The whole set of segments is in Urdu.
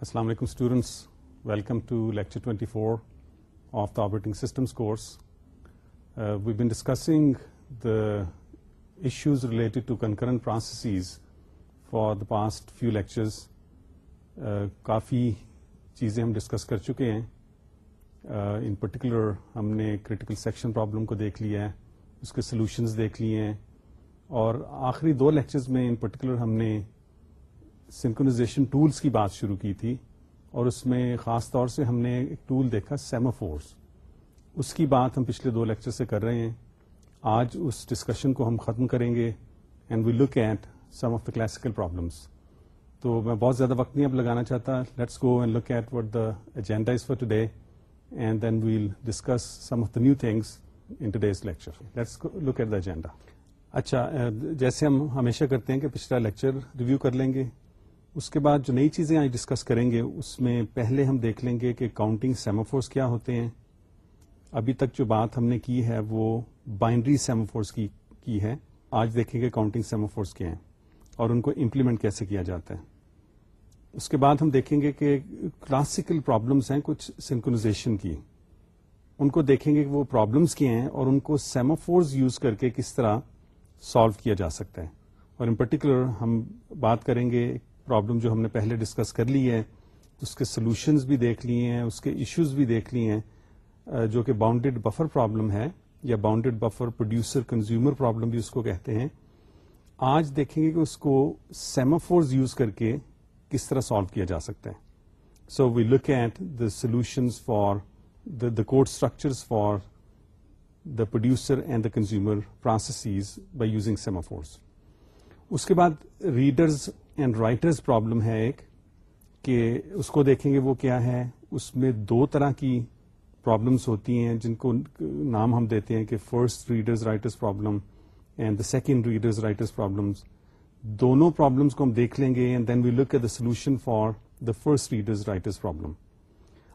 السلام علیکم students welcome to lecture 24 four of the operating systems course we been discussing the issues related to concurrent processes for the past few lectures کافی چیزیں ہم ڈسکس کر چکے ہیں ان پرٹیکولر ہم نے کریٹیکل سیکشن پرابلم کو دیکھ لیا ہے اس کے سلوشنز دیکھ لیے ہیں اور آخری دو لیکچرز میں ان پرٹیکولر ہم نے سنکونازیشن ٹولز کی بات شروع کی تھی اور اس میں خاص طور سے ہم نے ایک ٹول دیکھا سیمافورس اس کی بات ہم پچھلے دو لیکچر سے کر رہے ہیں۔ آج اس ڈسکشن کو ہم ختم کریں گے and we look at some of the classical problems تو میں بہت زیادہ وقت نہیں اب لگانا چاہتا۔ Let's go and look at what the agenda is for today and then we'll discuss some of the new things in today's lecture let's look at the agenda اچھا جیسے ہم ہمیشہ کرتے ہیں کہ پچھلا لیکچر ریویو کر لیں گے۔ اس کے بعد جو نئی چیزیں آج ڈسکس کریں گے، اس میں پہلے ہم دیکھ لیں گے کہ کاؤنٹنگ سیموفورس کیا ہوتے ہیں۔ ابھی تک جو بات ہم نے کی ہے، وہ بائنڈری سیموفورس کی کی ہے۔ آج دیکھیں گے کاؤنٹنگ سیموفورس کیا ہیں اور ان کو امپلیمنٹ کیسے کیا جاتا ہے۔ اس کے بعد ہم دیکھیں گے کہ کلاسیکل پرابلمس ہیں کچھ سنکونازیشن کی۔ ان کو دیکھیں گے کہ وہ پرابلمس کیا ہیں اور ان کو سیموفورز یوز کر کے کس طرح سالو کیا جا سکتا ہے۔ اور ان پرٹیکولر ہم بات کریں گے پرابلم جو ہم نے پہلے ڈسکس کر لی ہے اس کے سولوشنز بھی دیکھ لیے ہیں، اس کے ایشوز بھی دیکھ لیے ہیں جو کہ باؤنڈیڈ بفر پرابلم ہے یا bounded buffer producer consumer problem بھی اس کو کہتے ہیں۔ آج دیکھیں گے کہ اس کو سیمافورز یوز کر کے کس طرح سالو کیا جا سکتا ہے۔ So we look at the solutions for the code structures for the producer and the consumer processes by using semaphores اس کے بعد ریڈرز اینڈ رائٹرز پرابلم ہے ایک کہ اس کو دیکھیں گے وہ کیا ہے، اس میں دو طرح کی پرابلمس ہوتی ہیں جن کو نام ہم دیتے ہیں کہ first readers writers problem and the second readers writers problems دونوں پرابلمس کو ہم دیکھ لیں گے and then we look at the solution for the first readers writers problem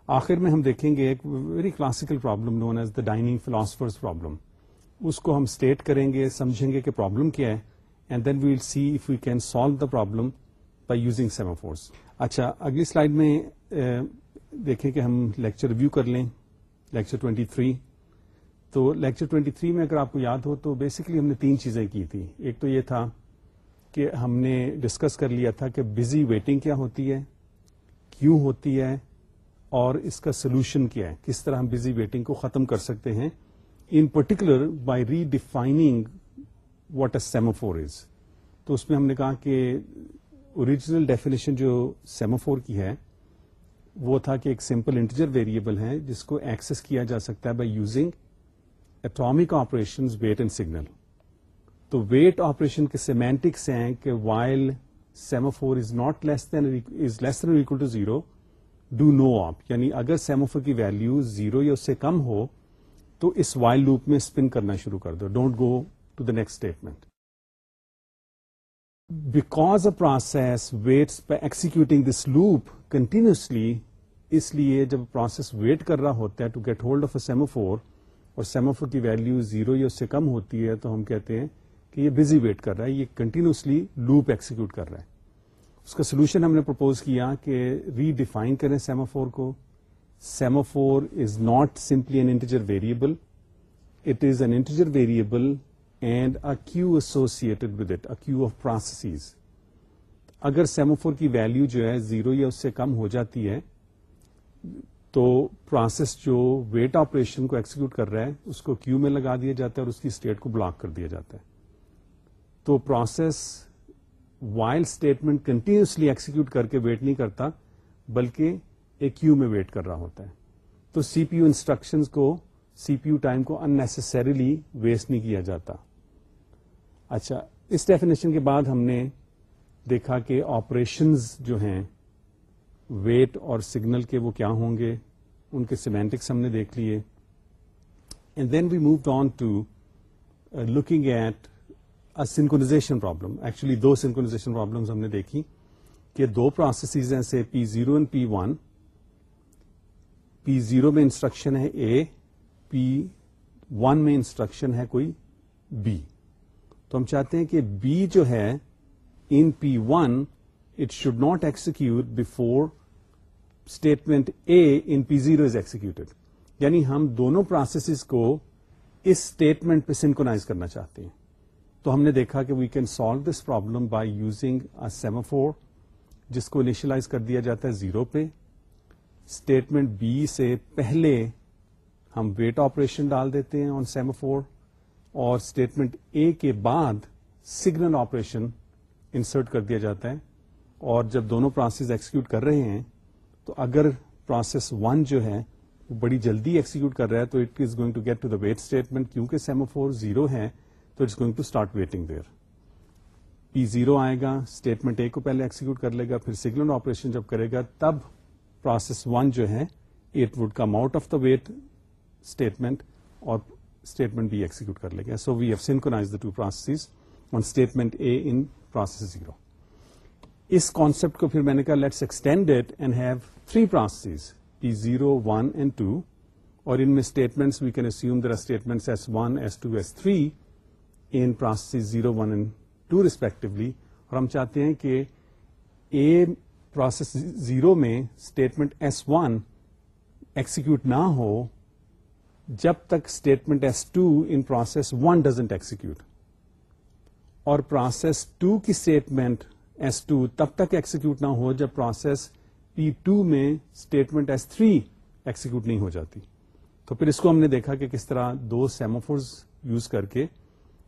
آخر میں ہم دیکھیں گے ایک very classical problem known as the dining philosophers problem اس کو ہم اسٹیٹ کریں گے، سمجھیں گے کہ پرابلم کیا ہے۔ And then we'll see if you can solve the problem by using semaphores اچھا اگلی سلائڈ میں دیکھیں کہ ہم لیکچر ریویو کر لیں، لیکچر 23 تو لیکچر 23 میں اگر آپ کو یاد ہو تو بیسکلی ہم نے تین چیزیں کی تھی ایک تو یہ تھا کہ ہم نے ڈسکس کر لیا تھا کہ بزی ویٹنگ کیا ہوتی ہے، کیوں ہوتی ہے، اور اس کا سولوشن کیا ہے، کس طرح ہم بزی ویٹنگ کو ختم کر سکتے ہیں۔ In particular by redefining what a semaphore is تو اس میں ہم نے کہا کہ اوریجنل ڈیفینیشن جو سیموفور کی ہے، وہ تھا کہ ایک سمپل انٹیجر ویریبل ہے جس کو ایکسس کیا جا سکتا ہے by using atomic operation wait and signal تو ویٹ آپریشن کے سیمینٹکس ہیں کہ while semaphore is not less than is less than equal to zero do no op یعنی اگر سیموفور کی ویلو زیرو یا اس سے کم ہو، تو اس وائل لوپ میں اسپن کرنا شروع کر دو. Don't go to the next statement. Because a process waits by executing this loop continuously, اس لیے جب پروسیس ویٹ کر رہا ہوتا ہے to get hold of a semaphore اور سیموفور کی ویلو زیرو یا اس سے کم ہوتی ہے تو ہم کہتے ہیں کہ یہ بزی ویٹ کر رہا ہے یہ کنٹینیوسلی لوپ ایکسیکیوٹ کر رہا ہے اس کا سولوشن ہم نے پرپوز کیا کہ ری ڈیفائن کریں سیموفور کو semaphore is not simply an integer variable it is an integer variable and a queue associated with it a queue of process اگر سیموفور کی ویلو جو ہے زیرو یا اس سے کم ہو جاتی ہے، تو پروسیس جو ویٹ آپریشن کو ایکسیکیوٹ کر رہا ہے، اس کو کیو میں لگا دیا جاتا ہے اور اس کی اسٹیٹ کو بلاک کر دیا جاتا ہے۔ تو process while statement continuously execute کر کے ویٹ نہیں کرتا، بلکہ ایک کیو میں ویٹ کر رہا ہوتا ہے۔ تو سی پی یو انسٹرکشن کو سی پی یو ٹائم کو اننیسسریلی ویسٹ نہیں کیا جاتا۔ اچھا اس ڈیفینیشن کے بعد ہم نے دیکھا کہ آپریشنز جو ہیں ویٹ اور سگنل کے وہ کیا ہوں گے؟ ان کے سیمینٹکس ہم نے دیکھ لیے۔ And then we move on to looking at synchronization problem actually do synchronization problem ہم نے دیکھی کہ دو پروسیسز ہیں سے P zero and P one P zero میں انسٹرکشن ہے اے پی ون میں انسٹرکشن ہے کوئی بی تو ہم چاہتے ہیں کہ بی جو ہے in P one it should not execute before statement A in P zero is executed یعنی ہم دونوں پروسیسز کو اس اسٹیٹمنٹ پہ سنکوناز کرنا چاہتے ہیں۔ تو ہم نے دیکھا کہ we can solve this problem by using semaphore جس کو انیشلائز کر دیا جاتا ہے زیرو پہ۔ اسٹیٹمنٹ بی سے پہلے ہم ویٹ آپریشن ڈال دیتے ہیں آن سیمافور اور اسٹیٹمنٹ اے کے بعد سگنل آپریشن انسرٹ کر دیا جاتا ہے اور جب دونوں پروسیس ایکسیکیوٹ کر رہے ہیں، تو اگر پروسیس ون جو ہے، وہ بڑی جلدی ایکسیکیوٹ کر رہا ہے، تو it is going to get to the wait statement کیونکہ سیمافور زیرو ہے، تو it's going to start waiting there P zero آئے گا اسٹیٹمنٹ اے کو پہلے ایکسیکیوٹ کر لے گا، پھر سگنل آپریشن جب کرے گا، تب پروسیس ون جو ہے it would come out of the wait statement اور اسٹیٹمنٹ بھی ایکسیکیوٹ کر لے گا so we have synchronized the two process on statement A in process zero us concept کو پھر میں نے کہا let's extend it and have three process P zero one and two اور ان میں statements we can assume there statement S one S two S three in process zero one and two respectively اور ہم چاہتے ہیں کہ اے پروسیس زیرو میں اسٹیٹمنٹ ایس ون ایکسیکیوٹ نہ ہو جب تک statement S two in process one doesn't execute اور پروسیس ٹو کی اسٹیٹمنٹ ایس ٹو تب تک ایکسیکیوٹ نہ ہو جب پروسیس پی ٹو میں اسٹیٹمنٹ ایس تھری ایکسیکیوٹ نہیں ہو جاتی. تو پھر اس کو ہم نے دیکھا کہ کس طرح دو سیموفورز یوز کر کے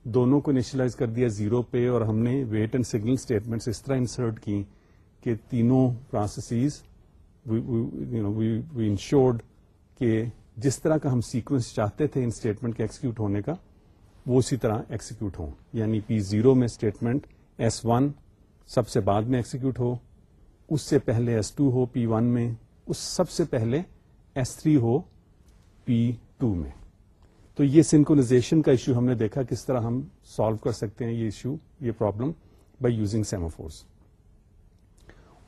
دونوں کو انیشلائز کر دیا زیرو پہ اور ہم نے ویٹ اینڈ سگنل اسٹیٹمنٹس اس طرح انسرٹ کی کہ تینوں پروسیسز وی انشورڈ کہ جس طرح کا ہم سیکوینس چاہتے تھے ان اسٹیٹمنٹ کے ایکسیکیوٹ ہونے کا، وہ اسی طرح ایکسیکیوٹ ہوں۔ یعنی پی زیرو میں اسٹیٹمنٹ ایس ون سب سے بعد میں ایکسیکیوٹ ہو، اس سے پہلے ایس ٹو ہو پی ون میں، اس سب سے پہلے ایس تھری ہو پی ٹو میں۔ تو یہ سنکونازیشن کا ایشو ہم نے دیکھا، کس طرح ہم سالو کر سکتے ہیں یہ ایشو یہ پرابلم بائی یوزنگ سیموفورس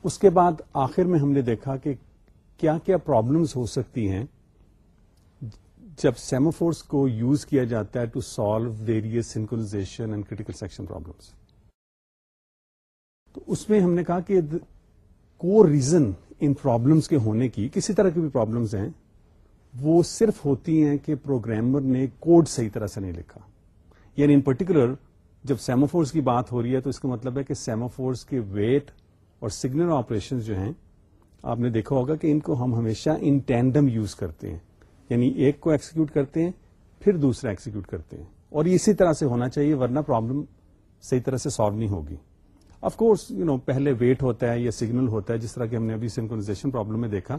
اس کے بعد آخر میں ہم نے دیکھا کہ کیا کیا پرابلمس ہو سکتی ہیں جب سیموفورس کو یوز کیا جاتا ہے to solve various synchronization and critical section problems تو اس میں ہم نے کہا کہ کو ریزن ان پرابلمس کے ہونے کی کسی طرح کی بھی پرابلمس ہیں، وہ صرف ہوتی ہیں کہ پروگرامر نے کوڈ صحیح طرح سے نہیں لکھا۔ یعنی ان پرٹیکولر جب سیموفورس کی بات ہو رہی ہے تو اس کا مطلب ہے کہ سیموفورس کے ویٹ اور سگنل آپریشن جو ہیں، آپ نے دیکھا ہوگا کہ ان کو ہم ہمیشہ ان ٹینڈم یوز کرتے ہیں۔ یعنی ایک کو ایکسیکیوٹ کرتے ہیں، پھر دوسرا ایکسیکیوٹ کرتے ہیں۔ اور اسی طرح سے ہونا چاہیے، ورنہ پرابلم صحیح طرح سے سالو نہیں ہوگی۔ آف کورس یو نو پہلے ویٹ ہوتا ہے یا سگنل ہوتا ہے، جس طرح کہ ہم نے ابھی سنکونازیشن پرابلم میں دیکھا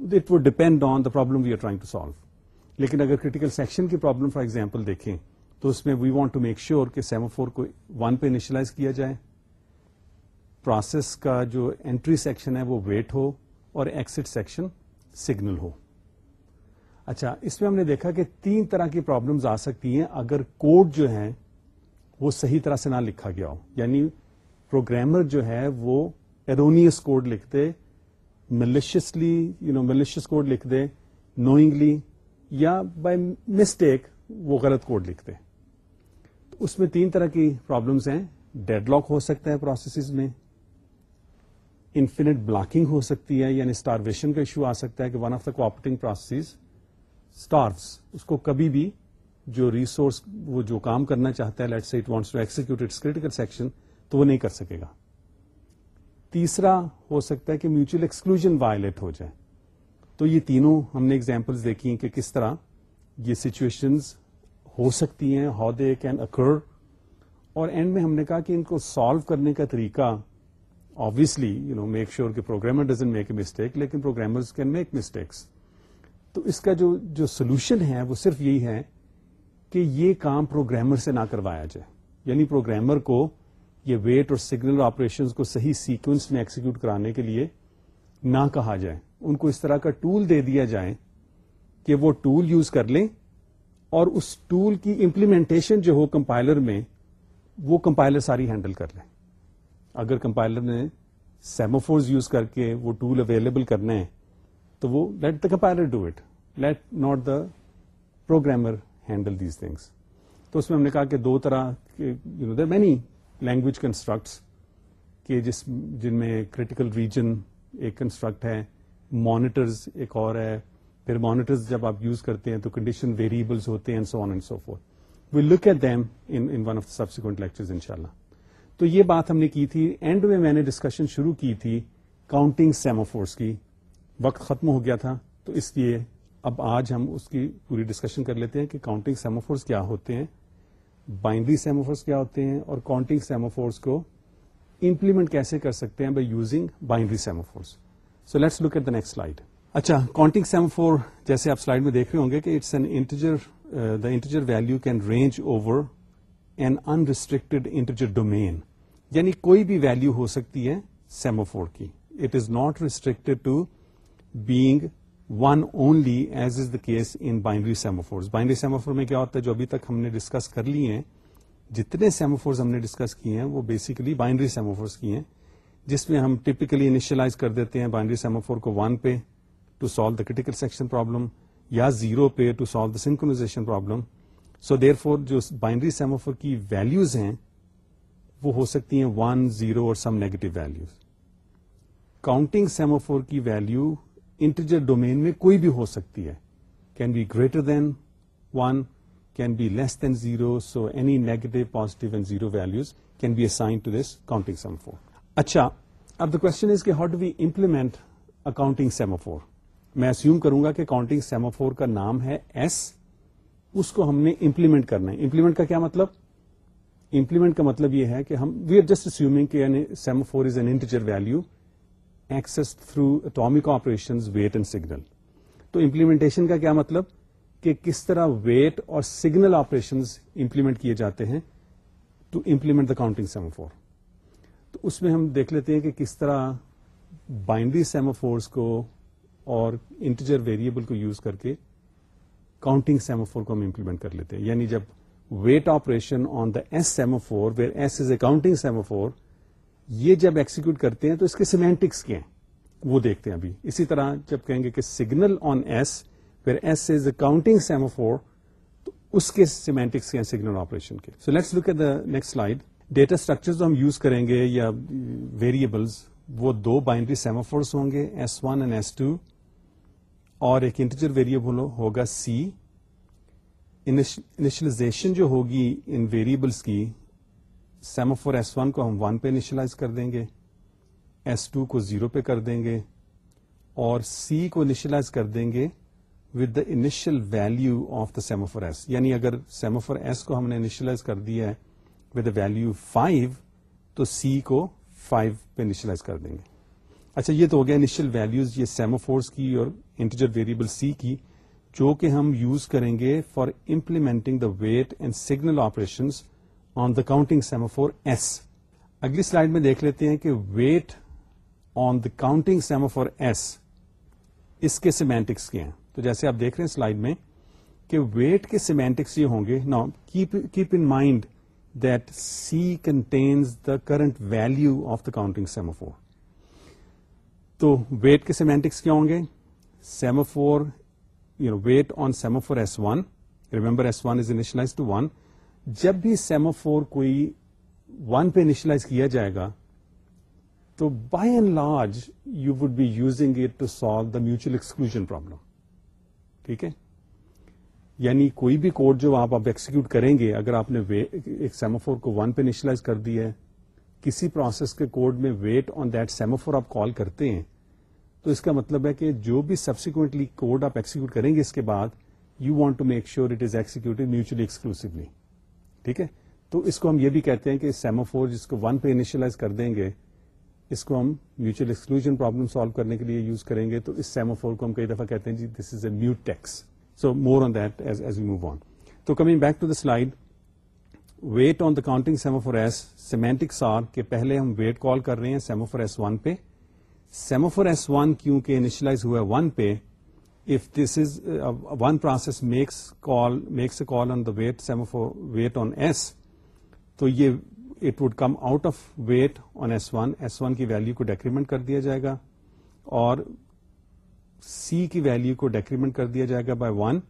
it would depend on the problem we are trying to solve لیکن اگر کریٹیکل سیکشن کی پرابلم فار ایگزامپل دیکھیں، تو اس میں we want to make sure کہ سیموفور کو ون پہ انیشلائز کیا جائے۔ پروسیس کا جو انٹری سیکشن ہے، وہ ویٹ ہو اور ایکسٹ سیکشن سگنل ہو۔ اچھا اس میں ہم نے دیکھا کہ تین طرح کی پرابلمز آ سکتی ہیں اگر کوڈ جو ہے وہ صحیح طرح سے نہ لکھا گیا ہو۔ یعنی پروگرامر جو ہے وہ ایرونیس کوڈ لکھ دے maliciously you know malicious code لکھ دے نوئنگلی یا بائی مسٹیک وہ غلط کوڈ لکھ دے اس میں تین طرح کی پرابلمس ہیں۔ ڈیڈ لاک ہو سکتا ہے پروسیسز میں۔ انفینٹ بلاکنگ ہو سکتی ہے یعنی اسٹارویشن کا ایشو آ سکتا ہے کہ one of the cooperating process starves اس کو کبھی بھی جو ریسورس وہ جو کام کرنا چاہتا ہے let's say it wants to execute its critical section تو وہ نہیں کر سکے گا. تیسرا ہو سکتا ہے کہ میوچل ایکسکلوژن وائلیٹ ہو جائے. تو یہ تینوں ہم نے اگزامپلس دیکھی ہیں کہ کس طرح یہ سچویشنز ہو سکتی ہیں ہاؤ دے کین اکر اور اینڈ میں ہم نے کہا کہ ان کو سالو کرنے کا طریقہ obviously you know make sure کہ programmer doesn't make a mistake لیکن پروگرامر کین میک مسٹیکس تو اس کا جو جو سولوشن ہے وہ صرف یہی ہے کہ یہ کام پروگرامر سے نہ کروایا جائے۔ یعنی پروگرامر کو یہ ویٹ اور سگنل آپریشن کو صحیح سیکوینس میں ایکسیکیوٹ کرانے کے لیے نہ کہا جائے۔ ان کو اس طرح کا ٹول دے دیا جائے کہ وہ ٹول یوز کر لیں اور اس ٹول کی امپلیمنٹیشن جو ہو کمپائلر میں، وہ کمپائلر ساری ہینڈل کر لیں۔ اگر کمپائلر نے سیموفورز یوز کر کے وہ ٹول اویلیبل کرنے ہیں تو وہ let the compiler do it let not the programmer handle these things تو اس میں ہم نے کہا کہ دو طرح مینی لینگویج کنسٹرکٹس کہ جس، جن میں کریٹیکل ریجن ایک کنسٹرکٹ ہے مانیٹرز ایک اور ہے. پھر مانیٹرز جب آپ یوز کرتے ہیں تو کنڈیشن ویریبلس ہوتے ہیں so on and so forth we look at them in one of subsequent lecture ان شاء اللہ تو یہ بات ہم نے کی تھی. اینڈ میں میں نے ڈسکشن شروع کی تھی کاؤنٹنگ سیموفورس کی. وقت ختم ہو گیا تھا، تو اس لیے اب آج ہم اس کی پوری ڈسکشن کر لیتے ہیں کہ کاؤنٹنگ سیموفورس کیا ہوتے ہیں بائنڈری سیموفورس کیا ہوتے ہیں اور کاؤنٹنگ سیموفورس کو امپلیمنٹ کیسے کر سکتے ہیں by using binary semaphores so let's look at the next slide اچھا کاؤنٹنگ سیموفور جیسے آپ سلائڈ میں دیکھ رہے ہوں گے کہ it's an integer the integer value can range over an unrestricted integer domain یعنی کوئی بھی ویلو ہو سکتی ہے سیموفور کی. It is not restricted to being one only as is the case in binary semaphore binary semaphore میں کیا ہوتا ہے؟ جو ابھی تک ہم نے ڈسکس کر لی ہیں، جتنے سیموفورز ہم نے ڈسکس کیے ہیں، وہ بیسیکلی بائنڈری سیموفورس کی ہیں، جس میں ہم ٹپکلی انیشلائز کر دیتے ہیں بائنڈری سیموفور کو ون پہ to solve the critical section problem یا زیرو پہ to solve the synchronization problem so therefore جو بائنڈری سیموفور کی ویلوز ہیں، وہ ہو سکتی ہیں ون زیرو اور some negative values counting semaphore کی ویلو انٹیجر ڈومین میں کوئی بھی ہو سکتی ہے۔ Can be greater than one can be less than zero so any negative positive and zero values can be assign to this counting semaphore اچھا اب دا کوشچن از کہ how do we implement a counting semaphore میں اسیوم کروں گا کہ کاؤنٹنگ سیموفور کا نام ہے ایس اس کو ہم نے امپلیمنٹ کرنا ہے امپلیمنٹ کا کیا مطلب امپلیمنٹ کا مطلب یہ ہے کہ ہم وی آر جسٹ اسیومنگ کہ semaphore is an integer value access through atomic operation wait and signal تو امپلیمنٹیشن کا کیا مطلب؟ کہ کس طرح ویٹ اور سگنل آپریشن امپلیمنٹ کیے جاتے ہیں to implement the counting semaphore تو اس میں ہم دیکھ لیتے ہیں کہ کس طرح بائنڈری سیموفورس کو اور انٹیجر ویریبل کو یوز کر کے کاؤنٹنگ سیموفور کو ہم امپلیمنٹ کر لیتے ہیں. یعنی جب wait operation on the S semaphore where S is a counting semaphore یہ جب ایکسیکیوٹ کرتے ہیں تو اس کے سیمینٹکس کیا ہیں؟ وہ دیکھتے ہیں ابھی۔ اسی طرح جب کہیں گے کہ signal on S where S is a counting semaphore تو اس کے سیمینٹکس کیا سگنل آپریشن کے؟ So let's look at the next slide data structure جو ہم یوز کریں گے یا ویریبلس وہ دو بائنڈری سیموفورس ہوں گے S one and S two اور ایک انٹیجر ویریبل ہوگا سی انیشلائزیشن جو ہوگی ان ویریبلس کی سیموفور ایس ون کو ہم ون پہ انیشلائز کر دیں گے، ایس ٹو کو زیرو پہ کر دیں گے، اور سی کو انیشلائز کر دیں گے with the initial value of the semaphore S یعنی اگر سیموفور ایس کو ہم نے انیشلائز کر دیا ہے ود دا ویلو فائیو تو سی کو فائیو پہ انیشلائز کر دیں گے۔ اچھا یہ تو ہو گیا انیشل ویلوز یہ سیموفورس کی اور انٹیجر ویریبل سی کی، جو کہ ہم یوز کریں گے for implementing the wait and signal operation on the counting semaphore S اگلی سلائڈ میں دیکھ لیتے ہیں کہ wait on the counting semaphore S اس کے سیمینٹکس کیا ہیں۔ تو جیسے آپ دیکھ رہے ہیں سلائڈ میں کہ ویٹ کے سیمینٹکس یہ ہوں گے۔ نا keep in mind that C contains the current value of the counting semaphore تو ویٹ کے سیمینٹکس کیا ہوں گے؟ Semaphore you know wait on semaphore S one remember S one is initialize to one جب بھی سیموفور کوئی ون پہ انیشلائز کیا جائے گا، تو by and large you would be using it to solve the mutual exclusion problem ٹھیک ہے؟ یعنی کوئی بھی کوڈ جو آپ اب ایکسیکیوٹ کریں گے، اگر آپ نے ایک سیموفور کو ون پہ انیشلائز کر دی ہے، کسی پروسیس کے کوڈ میں ویٹ آن دیٹ سیموفور آپ کال کرتے ہیں، تو اس کا مطلب ہے کہ جو بھی سبسیکوینٹلی کوڈ آپ ایکسیکیوٹ کریں گے اس کے بعد you want to make sure it is execute mutually exclusively ٹھیک ہے؟ تو اس کو ہم یہ بھی کہتے ہیں کہ سیموفور جس کو ون پہ انیشلائز کر دیں گے، اس کو ہم میوچل ایکسکلوژن پرابلم سالو کرنے کے لیے یوز کریں گے، تو اس سیموفور کو ہم کئی دفعہ کہتے ہیں جی this is a mutex so more on that as as you move on تو coming back to the slide wait on the counting semaphore S semantics are کہ پہلے ہم ویٹ کال کر رہے ہیں سیموفور ایس ون پہ۔ سیموفور ایس ون کیونکہ انیشلائز ہوا ہے ون پہ if this is uh, uh one process makes a call on the weight semaphore weight on S, تو یہ it would come out of weight on S1, S1 کی ویلو کو ڈیکریمنٹ کر دیا جائے گا اور C کی ویلو کو ڈیکریمنٹ کر دیا جائے گا بائی ون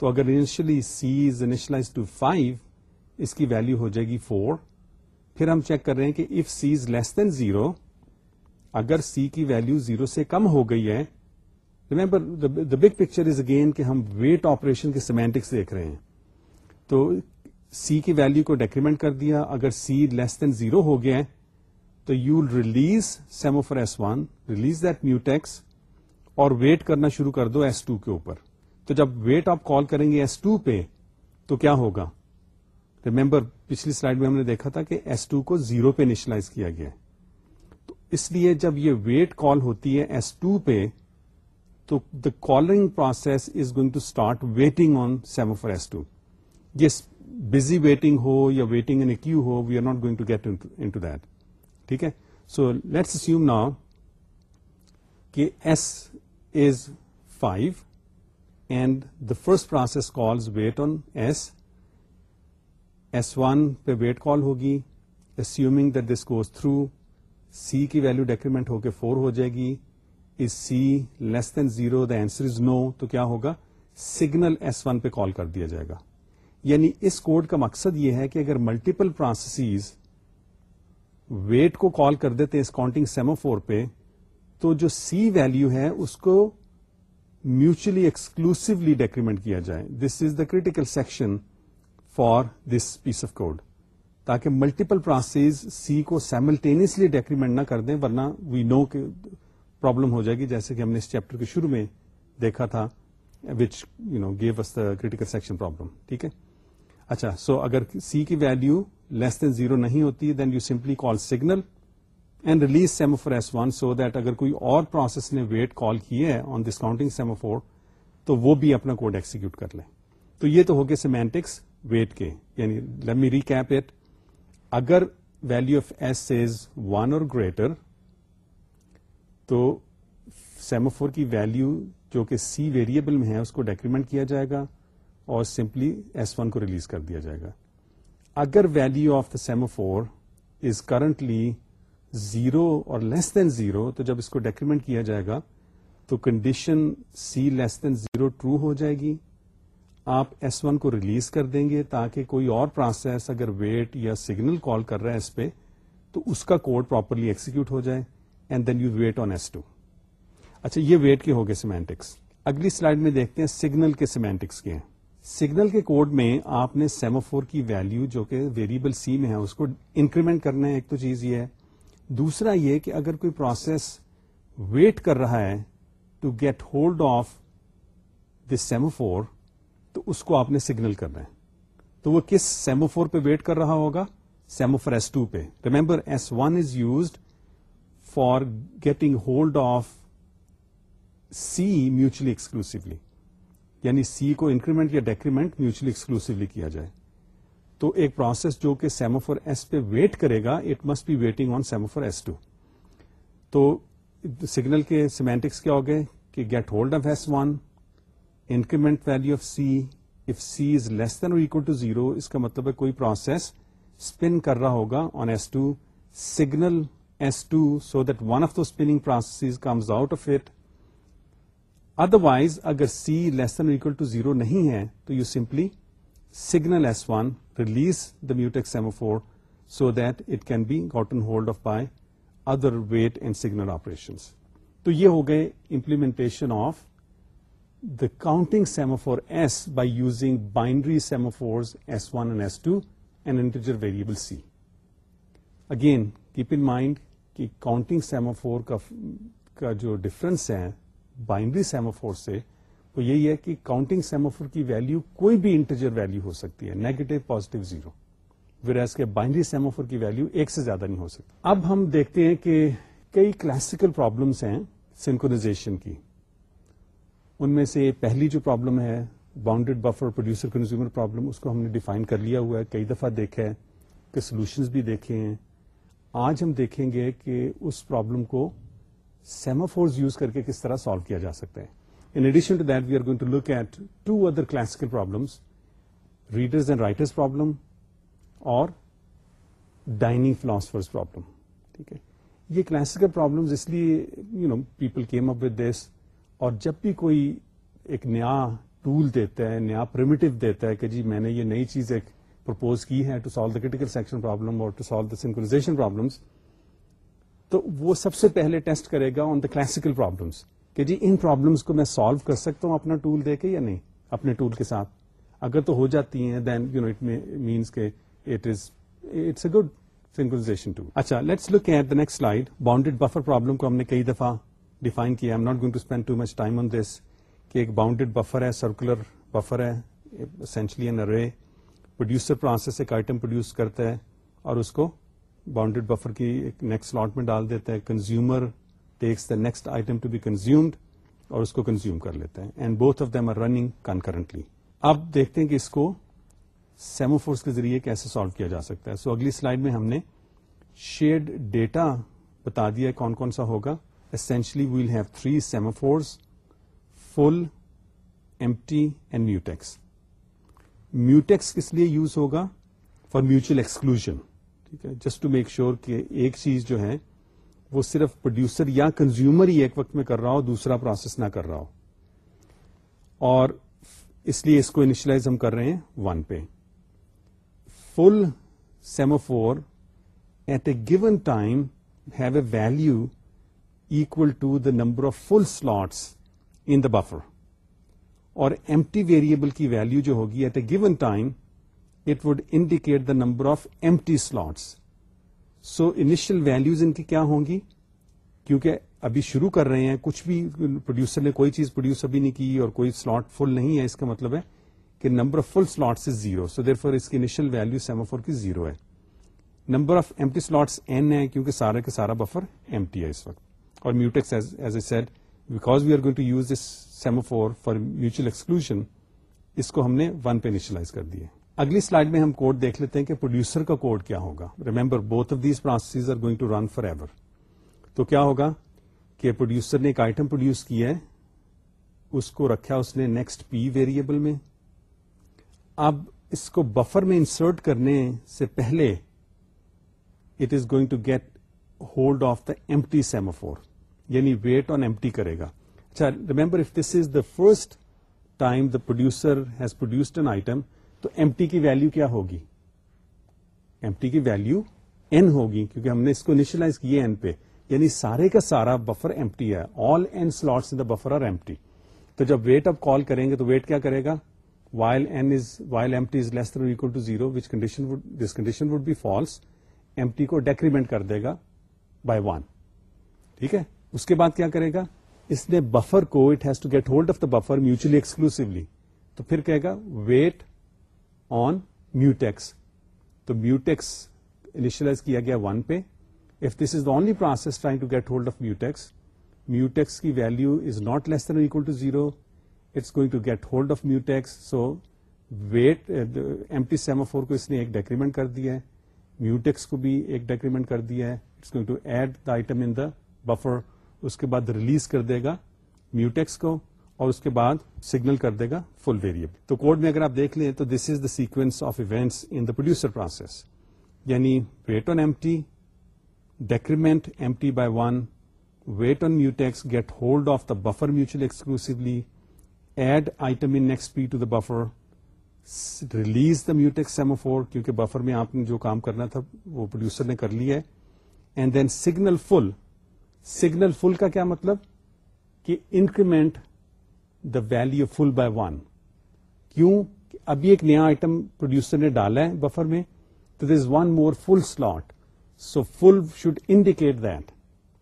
تو اگر initially C is initialize to five اس کی ویلو ہو جائے گی فور پھر ہم چیک کر رہے ہیں کہ if C is less than zero اگر سی کی ویلو زیرو سے کم ہو گئی ہے remember the big picture is again کہ ہم ویٹ آپریشن کے سیمینٹکس دیکھ رہے ہیں۔ تو سی کی ویلو کو ڈیکریمنٹ کر دیا۔ اگر سی لیس دین زیرو ہو گیا تو you release semaphore S one release that mutex اور ویٹ کرنا شروع کر دو ایس ٹو کے اوپر۔ تو جب ویٹ آپ کال کریں گے ایس ٹو پہ، تو کیا ہوگا؟ ریمبر پچھلی سلائڈ میں ہم نے دیکھا تھا کہ ایس ٹو کو زیرو پہ انیشلائز کیا گیا۔ تو اس لیے جب یہ ویٹ کال ہوتی ہے ایس ٹو پہ تو the calling process is going to start waiting on semaphore S two یہ بزی ویٹنگ ہو یا waiting in queue who we are not going to get into that ٹھیک ہے سو لیٹس اسیوم ناؤ کہ S is five and the first process calls wait on S S one پہ ویٹ کال ہوگی assuming that this goes through C کی ویلو ڈیکریمنٹ ہو کے فور ہو جائے گی از سی less than zero the answer is no تو کیا ہوگا؟ سگنل ایس ون پہ کال کر دیا جائے گا۔ یعنی اس کوڈ کا مقصد یہ ہے کہ اگر ملٹیپل پروسیسز ویٹ کو کال کر دیتے ہیں اس کاؤنٹنگ سیمو فور پہ، تو جو سی ویلو ہے، اس کو میوچلی ایکسکلوسولی ڈیکریمنٹ کیا جائے۔ This is the critical section for this piece of code تاکہ ملٹیپل پروسیس سی کو سیملٹینیسلی ڈیکریمنٹ نہ کر دیں، ورنہ وی نو کہ پرابلم ہو جائے گی، جیسے کہ ہم نے اس چیپٹر کے شروع میں دیکھا تھا which you know gave us the critical section problem ٹھیک ہے؟ اچھا سو اگر سی کی ویلو لیس دین زیرو نہیں ہوتی then you simply call signal and release semaphore S one so that اگر کوئی اور پروسیس نے ویٹ کال کی ہے آن دس کاؤنٹنگ سیموفور تو وہ بھی اپنا کوڈ ایکسیکیوٹ کر لیں۔ تو یہ تو ہو گئے سیمینٹکس ویٹ کے۔ یعنی لمی ریکیپ اٹ اگر value of S is one or greater تو سیموفور کی ویلو جو کہ سی ویریبل میں ہے، اس کو ڈیکریمنٹ کیا جائے گا اور سمپلی ایس ون کو ریلیز کر دیا جائے گا۔ اگر value of the semaphore is currently zero or less than zero تو جب اس کو ڈیکریمنٹ کیا جائے گا، تو condition C less than zero true ہو جائے گی۔ آپ ایس ون کو ریلیز کر دیں گے تاکہ کوئی اور پروسیس اگر ویٹ یا سگنل کال کر رہا ہے اس پہ، تو اس کا کوڈ پراپرلی ایکسیکیوٹ ہو جائے۔ And then you wait on S two اچھا یہ ویٹ کے ہو گئے سیمینٹکس اگلی سلائڈ میں دیکھتے ہیں سگنل کے سیمینٹکس کے. ہیں سگنل کے کوڈ میں آپ نے سیموفور کی ویلو جو کہ ویریبل سی میں ہے، اس کو انکریمنٹ کرنا ہے، ایک تو چیز یہ ہے. دوسرا یہ کہ اگر کوئی پروسیس ویٹ کر رہا ہے to get hold of this semaphore تو اس کو آپ نے سگنل کرنا ہے. تو وہ کس سیموفور پہ ویٹ کر رہا ہوگا؟ سیموفور ایس ٹو پہ. Remember S one is used for getting hold of C mutually exclusively یعنی سی کو انکریمنٹ یا ڈیکریمنٹ میوچلی ایکسکلوسولی کیا جائے۔ تو ایک پروسیس جو کہ سیموفور ایس پہ ویٹ کرے گا it must be waiting on semaphore S two تو سگنل کے سیمینٹکس کیا ہو گئے؟ کہ get hold of S one increment value of C if C is less than or equal to zero اس کا مطلب ہے کوئی پروسیس اسپن کر رہا ہوگا on S two signal S two so that one of the spinning process comes out of it otherwise اگر C less than equal to zero نہیں ہے تو you simply signal S one release the mutex semaphore so that it can be gotten hold of by other wait and signal operation تو یہ ہو گئے implementation of the counting semaphore S by using binary semaphore S one and S two and integer variable C again keep in mind کہ کاؤنٹنگ سیموفور کا جو ڈفرنس ہے بائنڈری سیموفور سے، وہ یہی ہے کہ کاؤنٹنگ سیموفور کی ویلو کوئی بھی انٹیجر ویلو ہو سکتی ہے نیگیٹو پازیٹو زیرو ویراز کے بائنڈری سیموفور کی ویلو ایک سے زیادہ نہیں ہو سکتی۔ اب ہم دیکھتے ہیں کہ کئی کلاسیکل پرابلمس ہیں سنکونازیشن کی۔ ان میں سے پہلی جو پرابلم ہے bounded buffer producer consumer problem اس کو ہم نے ڈیفائن کر لیا ہوا ہے، کئی دفعہ دیکھا ہے، کہ سولوشنز بھی دیکھے ہیں۔ آج ہم دیکھیں گے کہ اس پرابلم کو سیمافورز یوز کر کے کس طرح سالو کیا جا سکتا ہے in addition to that we are going to look at two other classical problems readers and writers problem اور ڈائننگ فلاسفرز پرابلم ٹھیک ہے۔ یہ کلاسیکل پرابلم اس لیے you know people came up with this اور جب بھی کوئی ایک نیا ٹول دیتا ہے، نیا پرمیٹو دیتا ہے کہ جی میں نے یہ نئی چیز ایک پرپوز کی ہے to solve the critical section problem اور to solve the synchronization problems تو وہ سب سے پہلے ٹیسٹ کرے گا آن دا کلاسیکل پرابلمس کہ جی ان پرابلمس کو میں سالو کر سکتا ہوں اپنا ٹول دے کے یا نہیں اپنے ٹول کے ساتھ۔ اگر تو ہو جاتی ہیں then you know it means کے it is it's a good synchronization tool اچھا let's look at the next slide bounded buffer problem کو ہم نے کئی دفعہ ڈیفائن کیا۔ I'm not going to spend too much time on this کہ ایک باؤنڈیڈ بفر ہے سرکولر بفر ہے essentially an array producer process ایک آئٹم پروڈیوس کرتا ہے اور اس کو باؤنڈیڈ بفر کی ایک نیکسٹ سلاٹ میں ڈال دیتا ہے۔ Consumer takes the next item to be consumed اور اس کو کنزیوم کر لیتے ہیں and both of them are running concurrently اب دیکھتے ہیں کہ اس کو سیموفورس کے ذریعے کیسے سالو کیا جا سکتا ہے۔ سو so, اگلی سلائڈ میں ہم نے شیئرڈ ڈیٹا بتا دیا کون کون سا ہوگا۔ Essentially we'll have three semaphores full empty and mutex mutex کس لیے یوز ہوگا؟ فار میوچل ایکسکلوژن ٹھیک ہے؟ جسٹ ٹو میک شیور کہ ایک چیز جو ہے، وہ صرف پروڈیوسر یا کنزیومر ہی ایک وقت میں کر رہا ہو، دوسرا پروسیس نہ کر رہا ہو۔ اور اس لیے اس کو انیشلائز ہم کر رہے ہیں ون پہ۔ Full semaphore at a given time have a value equal to the number of full slots in the buffer اور ایم ٹی ویریبل کی ویلو جو ہوگی at a given time it would indicate the number of empty slots so initial values ان کی کیا ہوں گی؟ کیونکہ ابھی شروع کر رہے ہیں، کچھ بھی پروڈیوسر نے کوئی چیز پروڈیوس ابھی نہیں کی اور کوئی سلاٹ فل نہیں ہے، اس کا مطلب ہے کہ number of full slots is zero so therefore اس کی انیشل ویلو سیموفور کی زیرو ہے۔ Number of empty slots N ہے کیونکہ سارا کا سارا بفر ایم ٹی ہے اس وقت۔ اور mutex as a set because we are going to use this semaphore for mutual exclusion, اس کو ہم نے ون پہ انیشلائز کر دیا اگلی سلائڈ میں ہم کوڈ دیکھ لیتے ہیں کہ پروڈیوسر کا کوڈ کیا ہوگا۔ Remember both of these process are going to run forever تو کیا ہوگا کہ پروڈیوسر نے ایک آئٹم پروڈیوس کیا ہے، اس کو رکھا اس نے نیکسٹ پی ویریبل میں۔ اب اس کو بفر میں انسرٹ کرنے سے پہلے it is going to get hold of the empty semaphore یعنی ویٹ آن ایم ٹی کرے گا۔ اچھا remember if this is the first time the producer has produced an item تو ایم ٹی کی ویلو کیا ہوگی ایم ٹی کی ویلو این ہوگی کیونکہ ہم نے اس کو انیشلائز کیا این پہ یعنی سارے کا سارا بفر ایم ٹی ہے all N slots in the buffer are empty تو جب ویٹ اب کال کریں گے تو ویٹ کیا کرے گا while N is while empty is less than equal to zero which condition this condition would be false empty کو ڈیکریمنٹ کر دے گا بائی ون ٹھیک ہے اس کے بعد کیا کرے گا اس نے بفر کو it has to get hold of the buffer mutually exclusively تو پھر کہے گا ویٹ آن میوٹیکس تو میوٹیکس انیشلائز کیا گیا ون پہ. If this is the only process trying to get hold of mutex mutex کی value is not less than equal to zero it's going to get hold of mutex so wait empty semaphore کو اس نے ایک ڈیکریمنٹ کر دیا ہے. میوٹیکس کو بھی ایک ڈیکریمنٹ کر دیا ہے. It's going to add the item in the buffer اس کے بعد ریلیز کر دے گا میوٹیکس کو اور اس کے بعد سگنل کر دے گا فل ویریبل۔ تو کوڈ میں اگر آپ دیکھ لیں تو this is the sequence of events in the producer process یعنی wait on empty decrement empty by one wait on mutex get hold of the buffer mutual exclusively add item in next P to the buffer release the mutex semaphore کیونکہ بفر میں آپ نے جو کام کرنا تھا وہ پروڈیوسر نے کر لیا ہے and then signal full signal full کا کیا مطلب کہ increment the value full by one کیوں ابھی ایک نیا آئٹم پروڈیوسر نے ڈالا ہے بفر میں تو this one more full slot so full should indicate that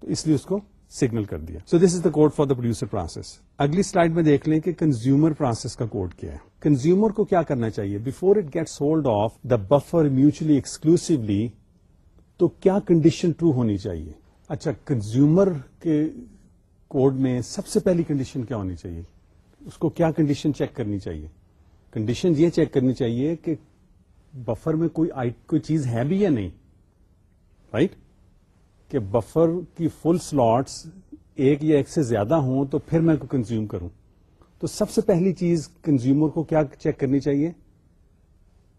تو اس لیے اس کو سگنل کر دیا so this is the code for the producer process اگلی سلائڈ میں دیکھ لیں کہ کنزیومر پروسیس کا کوڈ کیا ہے کنزیومر کو کیا کرنا چاہیے before it gets hold of the buffer mutually exclusively تو کیا کنڈیشن ٹرو ہونی چاہیے اچھا کنزیومر کے کوڈ میں سب سے پہلی کنڈیشن کیا ہونی چاہیے؟ اس کو کیا کنڈیشن چیک کرنی چاہیے؟ کنڈیشن یہ چیک کرنی چاہیے کہ بفر میں کوئی کوئی چیز ہے بھی یا نہیں رائٹ right? کہ بفر کی فل سلاٹس ایک یا ایک سے زیادہ ہوں تو پھر میں کنزیوم کروں۔ تو سب سے پہلی چیز کنزیومر کو کیا چیک کرنی چاہیے؟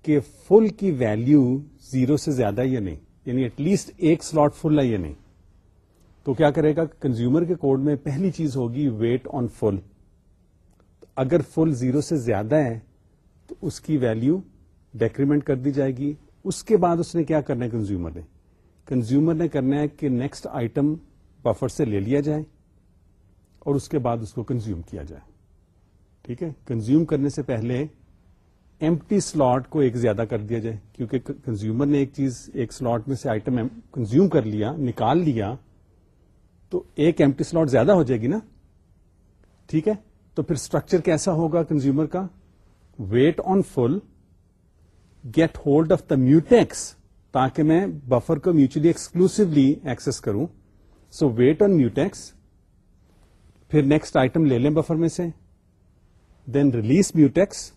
کہ فل کی ویلو زیرو سے زیادہ یا نہیں یعنی ایٹ لیسٹ ایک سلاٹ فل ہے یا نہیں۔ تو کیا کرے گا؟ کنزیومر کے کوڈ میں پہلی چیز ہوگی ویٹ آن فل اگر فل زیرو سے زیادہ ہے، تو اس کی ویلو ڈیکریمنٹ کر دی جائے گی۔ اس کے بعد اس نے کیا کرنا ہے کنزیومر نے؟ کنزیومر نے کرنا ہے کہ نیکسٹ آئٹم بفر سے لے لیا جائے اور اس کے بعد اس کو کنزیوم کیا جائے۔ ٹھیک ہے؟ کنزیوم کرنے سے پہلے ایمٹی سلاٹ کو ایک زیادہ کر دیا جائے، کیونکہ کنزیومر نے ایک چیز، ایک سلاٹ میں سے آئٹم کنزیوم کر لیا، نکال لیا۔ تو ایک ایمٹی سلاٹ زیادہ ہو جائے گی نا؟ ٹھیک ہے؟ تو پھر اسٹرکچر کیسا ہوگا کنزیومر کا؟ Wait on full get hold of the mutex تاکہ میں بفر کو میوچلی ایکسکلوسولی ایکسس کروں۔ سو ویٹ آن میوٹیکس پھر نیکسٹ آئٹم لے لیں بفر میں سے۔ دین ریلیز میوٹیکس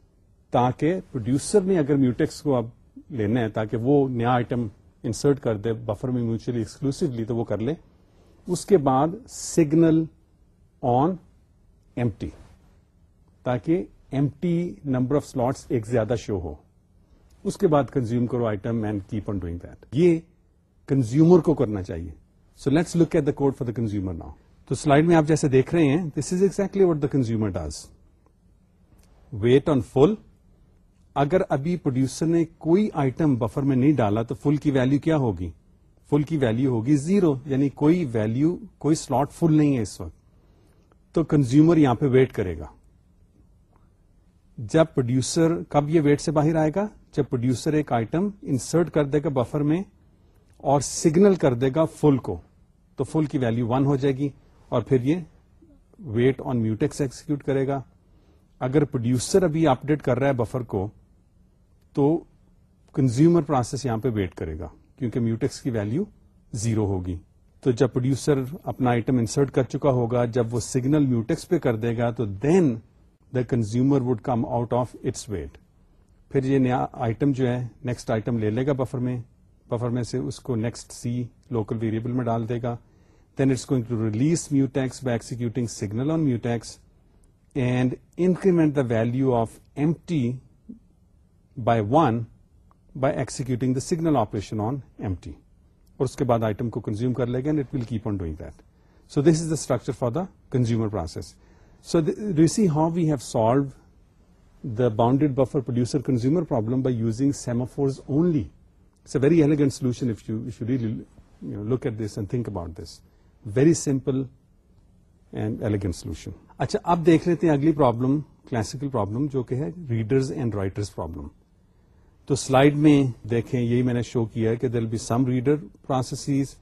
تاکہ پروڈیوسر نے اگر میوٹیکس کو اب لینا ہے تاکہ وہ نیا آئٹم انسرٹ کر دے بفر میں میوچلی ایکسکلوسولی تو وہ کر لے۔ اس کے بعد سگنل آن ایم ٹی تاکہ M T number of slots ایک زیادہ شو ہو۔ اس کے بعد کنزیوم کرو item and keep on doing that یہ کنزیومر کو کرنا چاہیے۔ So let's look at the code for the consumer now تو سلائڈ میں آپ جیسے دیکھ رہے ہیں this is exactly what the consumer does wait on full اگر ابھی پروڈیوسر نے کوئی آئٹم بفر میں نہیں ڈالا تو فل کی ویلو کیا ہوگی؟ فل کی ویلو ہوگی زیرو یعنی کوئی ویلو کوئی سلاٹ فل نہیں ہے اس وقت. تو کنزیومر یہاں پہ ویٹ کرے گا. جب پروڈیوسر کب یہ ویٹ سے باہر آئے گا؟ جب پروڈیوسر ایک آئٹم انسرٹ کر دے گا بفر میں اور سگنل کر دے گا فل کو. تو فل کی ویلو ون ہو جائے گی اور پھر یہ ویٹ آن میوٹیکس ایکسیکیوٹ کرے گا. اگر پروڈیوسر ابھی اپڈیٹ کر رہا ہے بفر کو، تو کنزیومر پروسیس یہاں پہ ویٹ کرے گا. کیونکہ میوٹیکس کی ویلو زیرو ہوگی۔ تو جب پروڈیوسر اپنا آئٹم انسرٹ کر چکا ہوگا، جب وہ سگنل میوٹیکس پہ کر دے گا، تو then the consumer would come out of its wait پھر یہ نیا آئٹم جو ہے نیکسٹ آئٹم لے لے گا بفر میں۔ بفر میں سے اس کو نیکسٹ سی لوکل ویریبل میں ڈال دے گا۔ Then it's going to release mutex by executing signal on mutex and increment the value of empty by one by executing the signal operation on empty اور اس کے بعد آئٹم کو کنزیوم کر لے گا and it will keep on doing that so this is the structure for the consumer process so do see how we have solve the bounded buffer producer consumer problem by using semaphores only it's a very elegant solution if you really look at this and think about this very simple and elegant solution اچھا اب دیکھ لیتے ہیں اگلی پرابلم کلاسیکل پرابلم جو کہ ہے ریڈرز اینڈ رائٹرز پرابلم تو سلائڈ میں دیکھیں، یہی میں نے شو کیا کہ there'll be some reader processes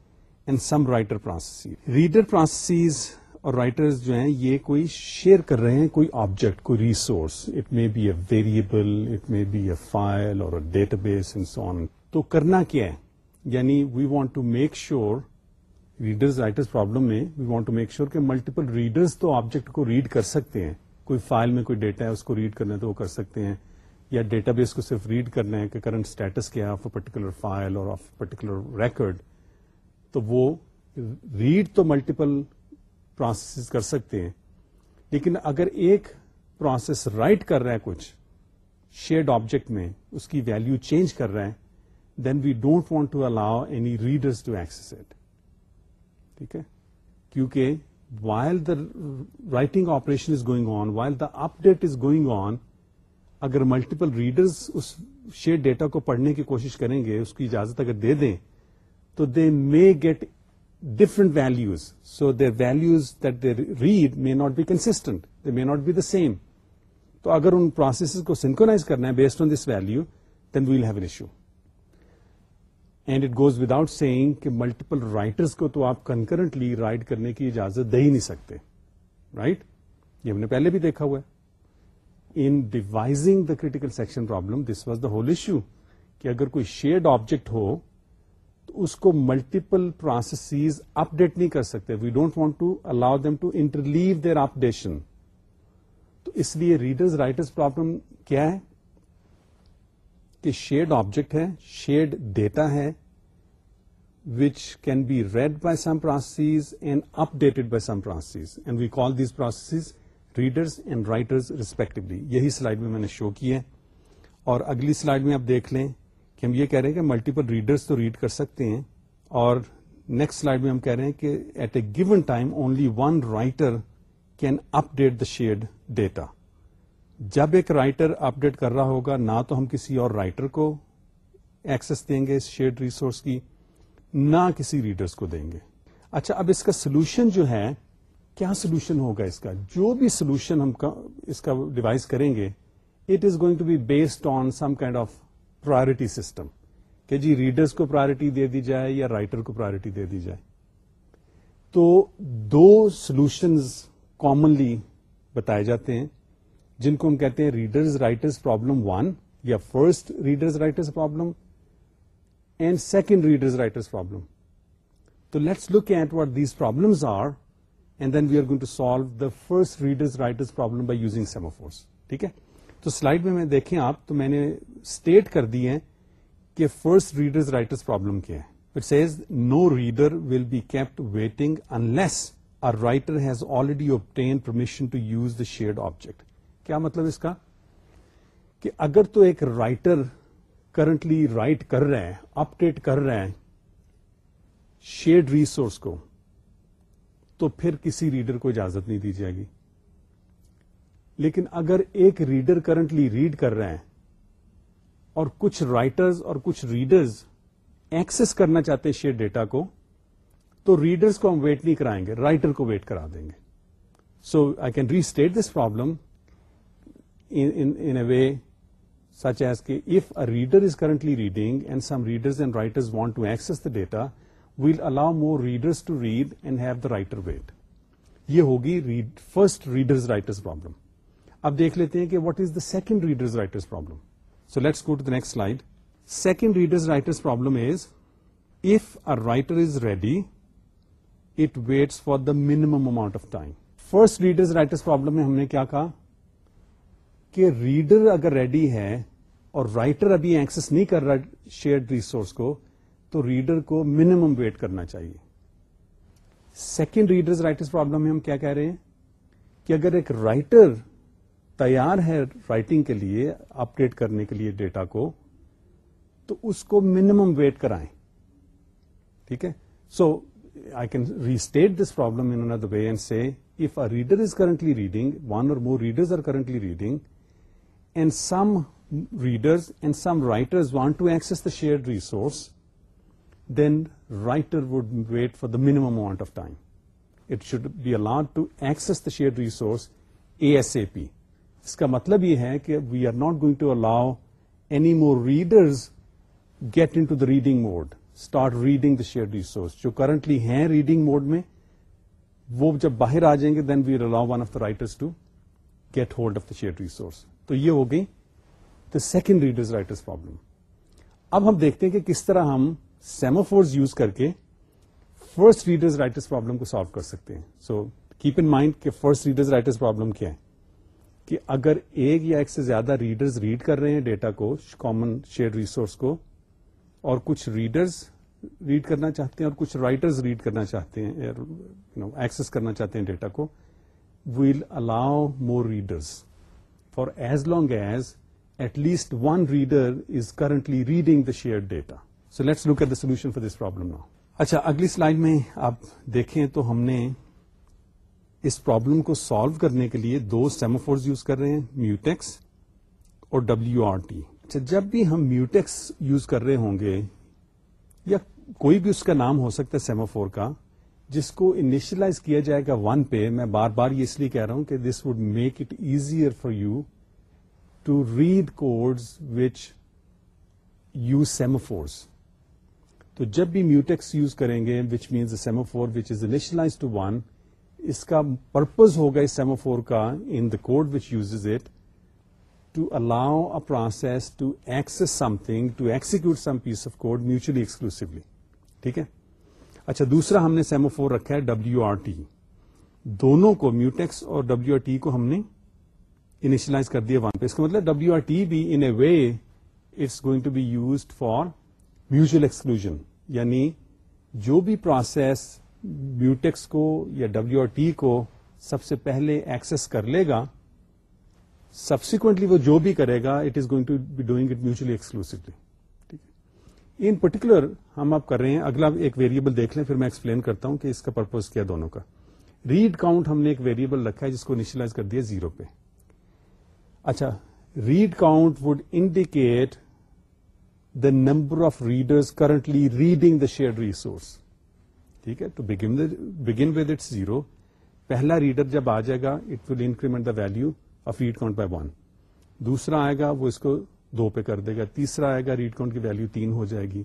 and some writer process reader processes اور رائٹرز جو ہیں، یہ کوئی شیئر کر رہے ہیں، کوئی آبجیکٹ کوئی resource it may be a variable it may be a file اور ڈیٹا بیس سون تو کرنا کیا ہے؟ یعنی we want to make sure readers writers problem میں we want to make sure کہ ملٹیپل ریڈرز تو آبجیکٹ کو ریڈ کر سکتے ہیں۔ کوئی فائل میں کوئی ڈیٹا ہے، اس کو ریڈ کرنا تو وہ کر سکتے ہیں۔ یا ڈیٹا بیس کو صرف ریڈ کرنا ہے کہ کرنٹ اسٹیٹس کیا آف اے پرٹیکولر فائل اور آف پرٹیکولر ریکارڈ تو وہ ریڈ تو ملٹیپل پروسیس کر سکتے ہیں. لیکن اگر ایک پروسیس رائٹ کر رہا ہے کچھ شیئرڈ آبجیکٹ میں اس کی ویلو چینج کر رہا ہے then we don't want to allow any readers to access it ٹھیک ہے؟ کیونکہ while the writing operation is going on while the update is going on اگر ملٹیپل ریڈرز اس شیئر ڈیٹا کو پڑھنے کی کوشش کریں گے، اس کی اجازت اگر دے دیں، تو they may get different values so their values that they read may not be constant they may not be the same تو اگر ان پروسیس کو سنکوناز کرنا ہے based on this value then we'll have an issue and it goes without saying کہ ملٹیپل رائٹرس کو تو آپ کنکرنٹلی رائٹ کرنے کی اجازت دے ہی نہیں سکتے رائٹ یہ ہم نے پہلے بھی دیکھا ہوا ہے۔ In devising the critical section problem this was the whole issue کہ اگر کوئی شیئرڈ آبجیکٹ ہو، تو اس کو ملٹیپل پروسیسز اپ ڈیٹ نہیں کر سکتے. We don't want to allow them to interleave their updation تو اس لیے ریڈرز رائٹرز پرابلم کیا ہے? کہ شیئرڈ آبجیکٹ ہے شیئرڈ ڈیٹا ہے which can be read by some process and updated by some process and we call these process readers and writers respectively. یہی سلائڈ میں میں نے شو کی ہے۔ اور اگلی سلائڈ میں آپ دیکھ لیں کہ ہم یہ کہہ رہے ہیں کہ ملٹیپل ریڈرز تو ریڈ کر سکتے ہیں۔ اور نیکسٹ سلائڈ میں ہم کہہ رہے ہیں کہ at a given time only one writer can update the shared data. جب ایک رائٹر اپ ڈیٹ کر رہا ہوگا، نہ تو ہم کسی اور رائٹر کو ایکسس دیں گے اس شیئرڈ ریسورس کی، نہ کسی ریڈرز کو دیں گے۔ اچھا اب اس کا سولوشن جو ہے کیا سولوشن ہوگا اس کا؟ جو بھی سولوشن ہم اس کا ڈیوائز کریں گے it is going to be based on some kind of priority system کہ جی ریڈرس کو پرائرٹی دے دی جائے یا رائٹر کو پرائرٹی دے دی جائے. تو دو سولوشنز کامنلی بتائے جاتے ہیں، جن کو ہم کہتے ہیں ریڈرز رائٹرز پرابلم ون یا first readers writers problem and second readers writers problem تو let's look at what these problems are and then we are going to solve the first readers writers problem by using semaphores ٹھیک ہے؟ تو سلائڈ میں دیکھیں آپ تو میں نے اسٹیٹ کر دی ہے کہ فرسٹ ریڈرز رائٹرز پرابلم کیا ہے۔ It says no reader will be kept waiting unless a writer has already obtain permission to use the shared object کیا مطلب اس کا؟ کہ اگر تو ایک رائٹر کرنٹلی رائٹ کر رہے ہیں اپڈیٹ کر رہے ہیں شیئرڈ ریسورس کو تو پھر کسی ریڈر کو اجازت نہیں دی جائے گی۔ لیکن اگر ایک ریڈر کرنٹلی ریڈ کر رہے ہیں اور کچھ رائٹرز اور کچھ ریڈرز ایکسس کرنا چاہتے ہیں شیئر ڈیٹا کو تو ریڈرز کو ہم ویٹ نہیں کرائیں گے رائٹر کو ویٹ کرا دیں گے۔ So I can restate this problem in a way such as if a reader is currently reading and some readers and writers want to access the data, we'll allow more readers to read and have the writer wait. یہ ہوگی فرسٹ ریڈرز رائٹرز پرابلم اب دیکھ لیتے ہیں کہ what is the second readers writers problem so let's go to the next slide second readers writers problem is if a writer is ready it waits for the minimum amount of time first readers writers problem میں ہم نے کیا کہا? کہ ریڈر اگر ریڈی ہے اور رائٹر ابھی ایکسس نہیں کر رہا شیئر ریسورس کو تو ریڈر کو منیمم ویٹ کرنا چاہیے۔ سیکنڈ ریڈرز رائٹرز پرابلم میں ہم کیا کہہ رہے ہیں؟ کہ اگر ایک رائٹر تیار ہے رائٹنگ کے لیے اپڈیٹ کرنے کے لیے ڈیٹا کو تو اس کو منیمم ویٹ کرائیں۔ ٹھیک ہے؟ So I can restate this problem in way and see if a reader is currently reading one or more readers are currently reading and some readers and some writers want to access the shared resource, then writer then writer would wait for the minimum amount of time. It should be allowed to access the shared resource ASAP. اس کا مطلب یہ ہے کہ we are not going to allow any more readers get in to the reading mode start reading the share resource جو کرنٹلی ہیں ریڈنگ موڈ میں وہ جب باہر آ جائیں گے then we allow one of the writers to get hold of the share resource تو یہ ہو گئی the second readers writers problem اب ہم دیکھتے ہیں کہ کس طرح ہم سیموفورز یوز کر کے فرسٹ ریڈرز رائٹرز پرابلم کو سالو کر سکتے ہیں۔ سو کیپ ان مائنڈ کہ فرسٹ ریڈرز رائٹرز پرابلم کیا ہے۔ کہ اگر ایک یا ایک سے زیادہ ریڈرز ریڈ کر رہے ہیں ڈیٹا کو کامن شیئر ریسورس کو، اور کچھ ریڈرز ریڈ کرنا چاہتے ہیں اور کچھ رائٹرز ریڈ کرنا چاہتے ہیں ایکسس کرنا چاہتے ہیں ڈیٹا کو we'll allow more readers for as long as at least one reader is currently reading the share data so let's look at the solution for this problem now اچھا اگلی سلائڈ میں آپ دیکھیں تو ہم نے اس پرابلم کو سالو کرنے کے لیے دو سیموفورز یوز کر رہے ہیں میوٹیکس اور ڈبلو آر ٹی اچھا جب بھی ہم میوٹیکس یوز کر رہے ہوں گے یا کوئی بھی اس کا نام ہو سکتا ہے سیموفور کا جس کو انیشلائز کیا جائے گا ون پہ میں بار بار یہ اس لیے کہہ رہا ہوں کہ this would make it easier for you to read code which uses semaphores تو جب بھی میوٹیکس یوز کریں گے which means semaphore which is initialize to one اس کا پرپز ہوگا اس سیموفور کا in the code which use it to allow a process to ex something to execute some piece of code mutually exclusively ٹھیک ہے؟ اچھا دوسرا ہم نے سیموفور رکھا ہے ڈبلو آر ٹی دونوں کو میوٹیکس اور ڈبلو آر ٹی کو ہم نے انیشلائز کر دیا وہاں پہ اس کا مطلب ڈبلو آر ٹی بھی in a way it's going to be used for mutual exclusion یعنی جو بھی پروسیس میوٹیکس کو یا ڈبلو آر ٹی کو سب سے پہلے ایکسس کر لے گا سبسیکوینٹلی وہ جو بھی کرے گا it is going to be doing it mutually exclusively in particular ہم اب کر رہے ہیں، اگلا ایک ویریبل دیکھ لیں، پھر میں ایکسپلین کرتا ہوں کہ اس کا پرپز کیا دونوں کا۔ ریڈ کاؤنٹ ہم نے ایک ویریبل رکھا ہے، جس کو انیشلائز کر دیا زیرو پہ۔ اچھا read count would indicate the number of readers currently reading the share resource ٹھیک ہے to begin with it's zero پہلا ریڈر جب آ جائے گا it will increment the value of read count by one دوسرا آئے گا وہ اس کو دو پہ کر دے گا تیسرا آئے گا ریڈ کاؤنٹ کی ویلو تین ہو جائے گی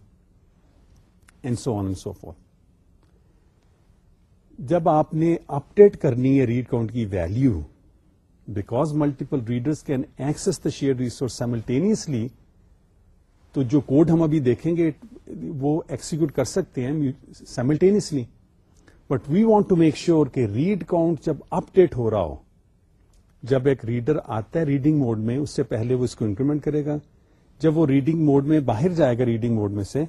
and so on and so forth جب آپ نے اپڈیٹ کرنی ہے ریڈ کاؤنٹ کی value because multiple readers can access the share resource simultaneously تو جو کوڈ ہم ابھی دیکھیں گے، وہ ایکسیکیوٹ کر سکتے ہیں simultaneously but we want to make sure کہ ریڈ کاؤنٹ جب اپ ڈیٹ ہو رہا ہو، جب ایک ریڈر آتا ہے ریڈنگ موڈ میں، اس سے پہلے وہ اس کو انکریمنٹ کرے گا۔ جب وہ ریڈنگ موڈ میں باہر جائے گا ریڈنگ موڈ میں سے،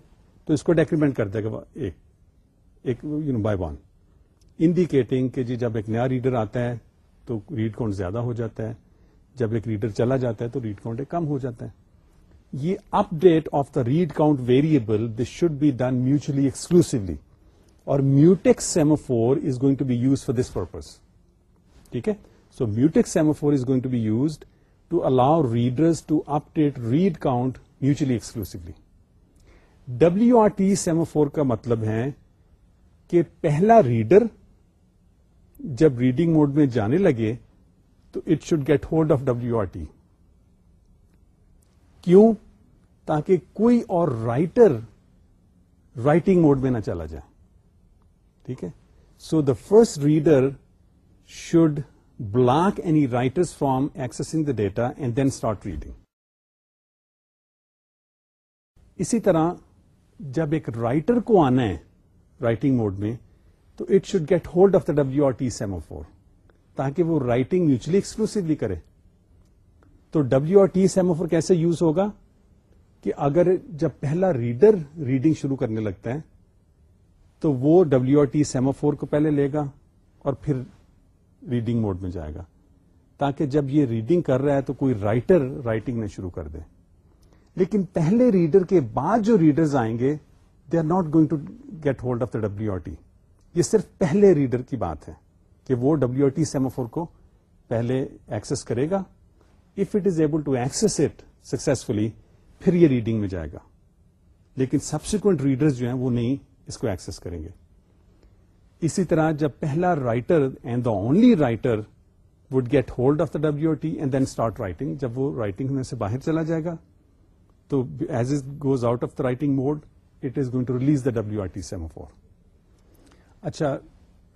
تو اس کو ڈیکریمنٹ کر دے گا ایک you know by one indicating کہ جی جب ایک نیا ریڈر آتا ہے، تو ریڈ کاؤنٹ زیادہ ہو جاتا ہے۔ جب ایک ریڈر چلا جاتا ہے، تو ریڈ کاؤنٹ کم ہو جاتا ہے۔ یہ update of the read count variable this should be done mutually exclusively اور mutex semaphore is going to be use for this purpose. ٹھیک ہے؟ So mutex semaphore is going to be used to allow readers to update read count mutually exclusively W R T semaphore کا مطلب ہے کہ پہلا ریڈر جب ریڈنگ موڈ میں جانے لگے تو it should get hold of W R T کیوں تاکہ کوئی اور رائٹر رائٹنگ موڈ میں نہ چلا جائے؟ ٹھیک ہے؟ So the first reader should block any writers from accessing the data and then start reading اسی طرح جب ایک رائٹر کو آنا ہے رائٹنگ موڈ میں، تو it should get hold of the W R T semaphore تاکہ وہ رائٹنگ میوچلی ایکسکلوسولی کرے۔ تو ڈبلو آر ٹی سیموفور کیسے یوز ہوگا کہ اگر جب پہلا ریڈر ریڈنگ شروع کرنے لگتا ہے، تو وہ ڈبلو آر ٹی سیموفور کو پہلے لے گا اور پھر ریڈنگ موڈ میں جائے گا۔ تاکہ جب یہ ریڈنگ کر رہا ہے تو کوئی رائٹر رائٹنگ میں شروع کر دے۔ لیکن پہلے ریڈر کے بعد جو ریڈرز آئیں گے they are not going to get hold of the W R T یہ صرف پہلے ریڈر کی بات ہے کہ وہ ڈبلو آر ٹی سیموفور کو پہلے ایکسس کرے گا if it is able to access it successfully پھر یہ ریڈنگ میں جائے گا۔ لیکن سبسیکوینٹ ریڈر جو ہیں وہ نہیں اس کو ایکسس کریں گے۔ اسی طرح جب پہلا writer and the only writer would get hold of the W T and then start writing جب وہ رائٹنگ میں سے باہر چلا جائے گا، تو as it goes out of the writing mode it is going to release the W R T semaphore اچھا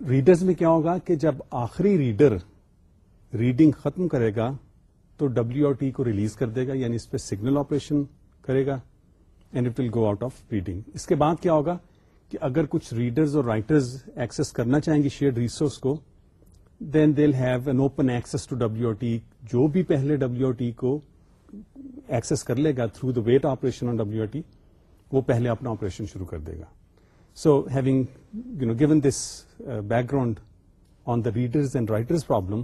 ریڈرز میں کیا ہوگا کہ جب آخری ریڈر ریڈنگ ختم کرے گا تو ڈبلو آر ٹی کو ریلیز کر دے گا یعنی اس پہ سگنل آپریشن کرے گا and it will go out of reading اس کے بعد کیا ہوگا کہ اگر کچھ ریڈرز اور رائٹرز ایکسس کرنا چاہیں گے شیئر ریسورس کو then they have an open access to W R T جو بھی پہلے ڈبلو آر ٹی کو ایکسس کر لے گا through the wait operation on W R T وہ پہلے اپنا آپریشن شروع کر دے گا۔ So having you know given this background on the readers and writers problem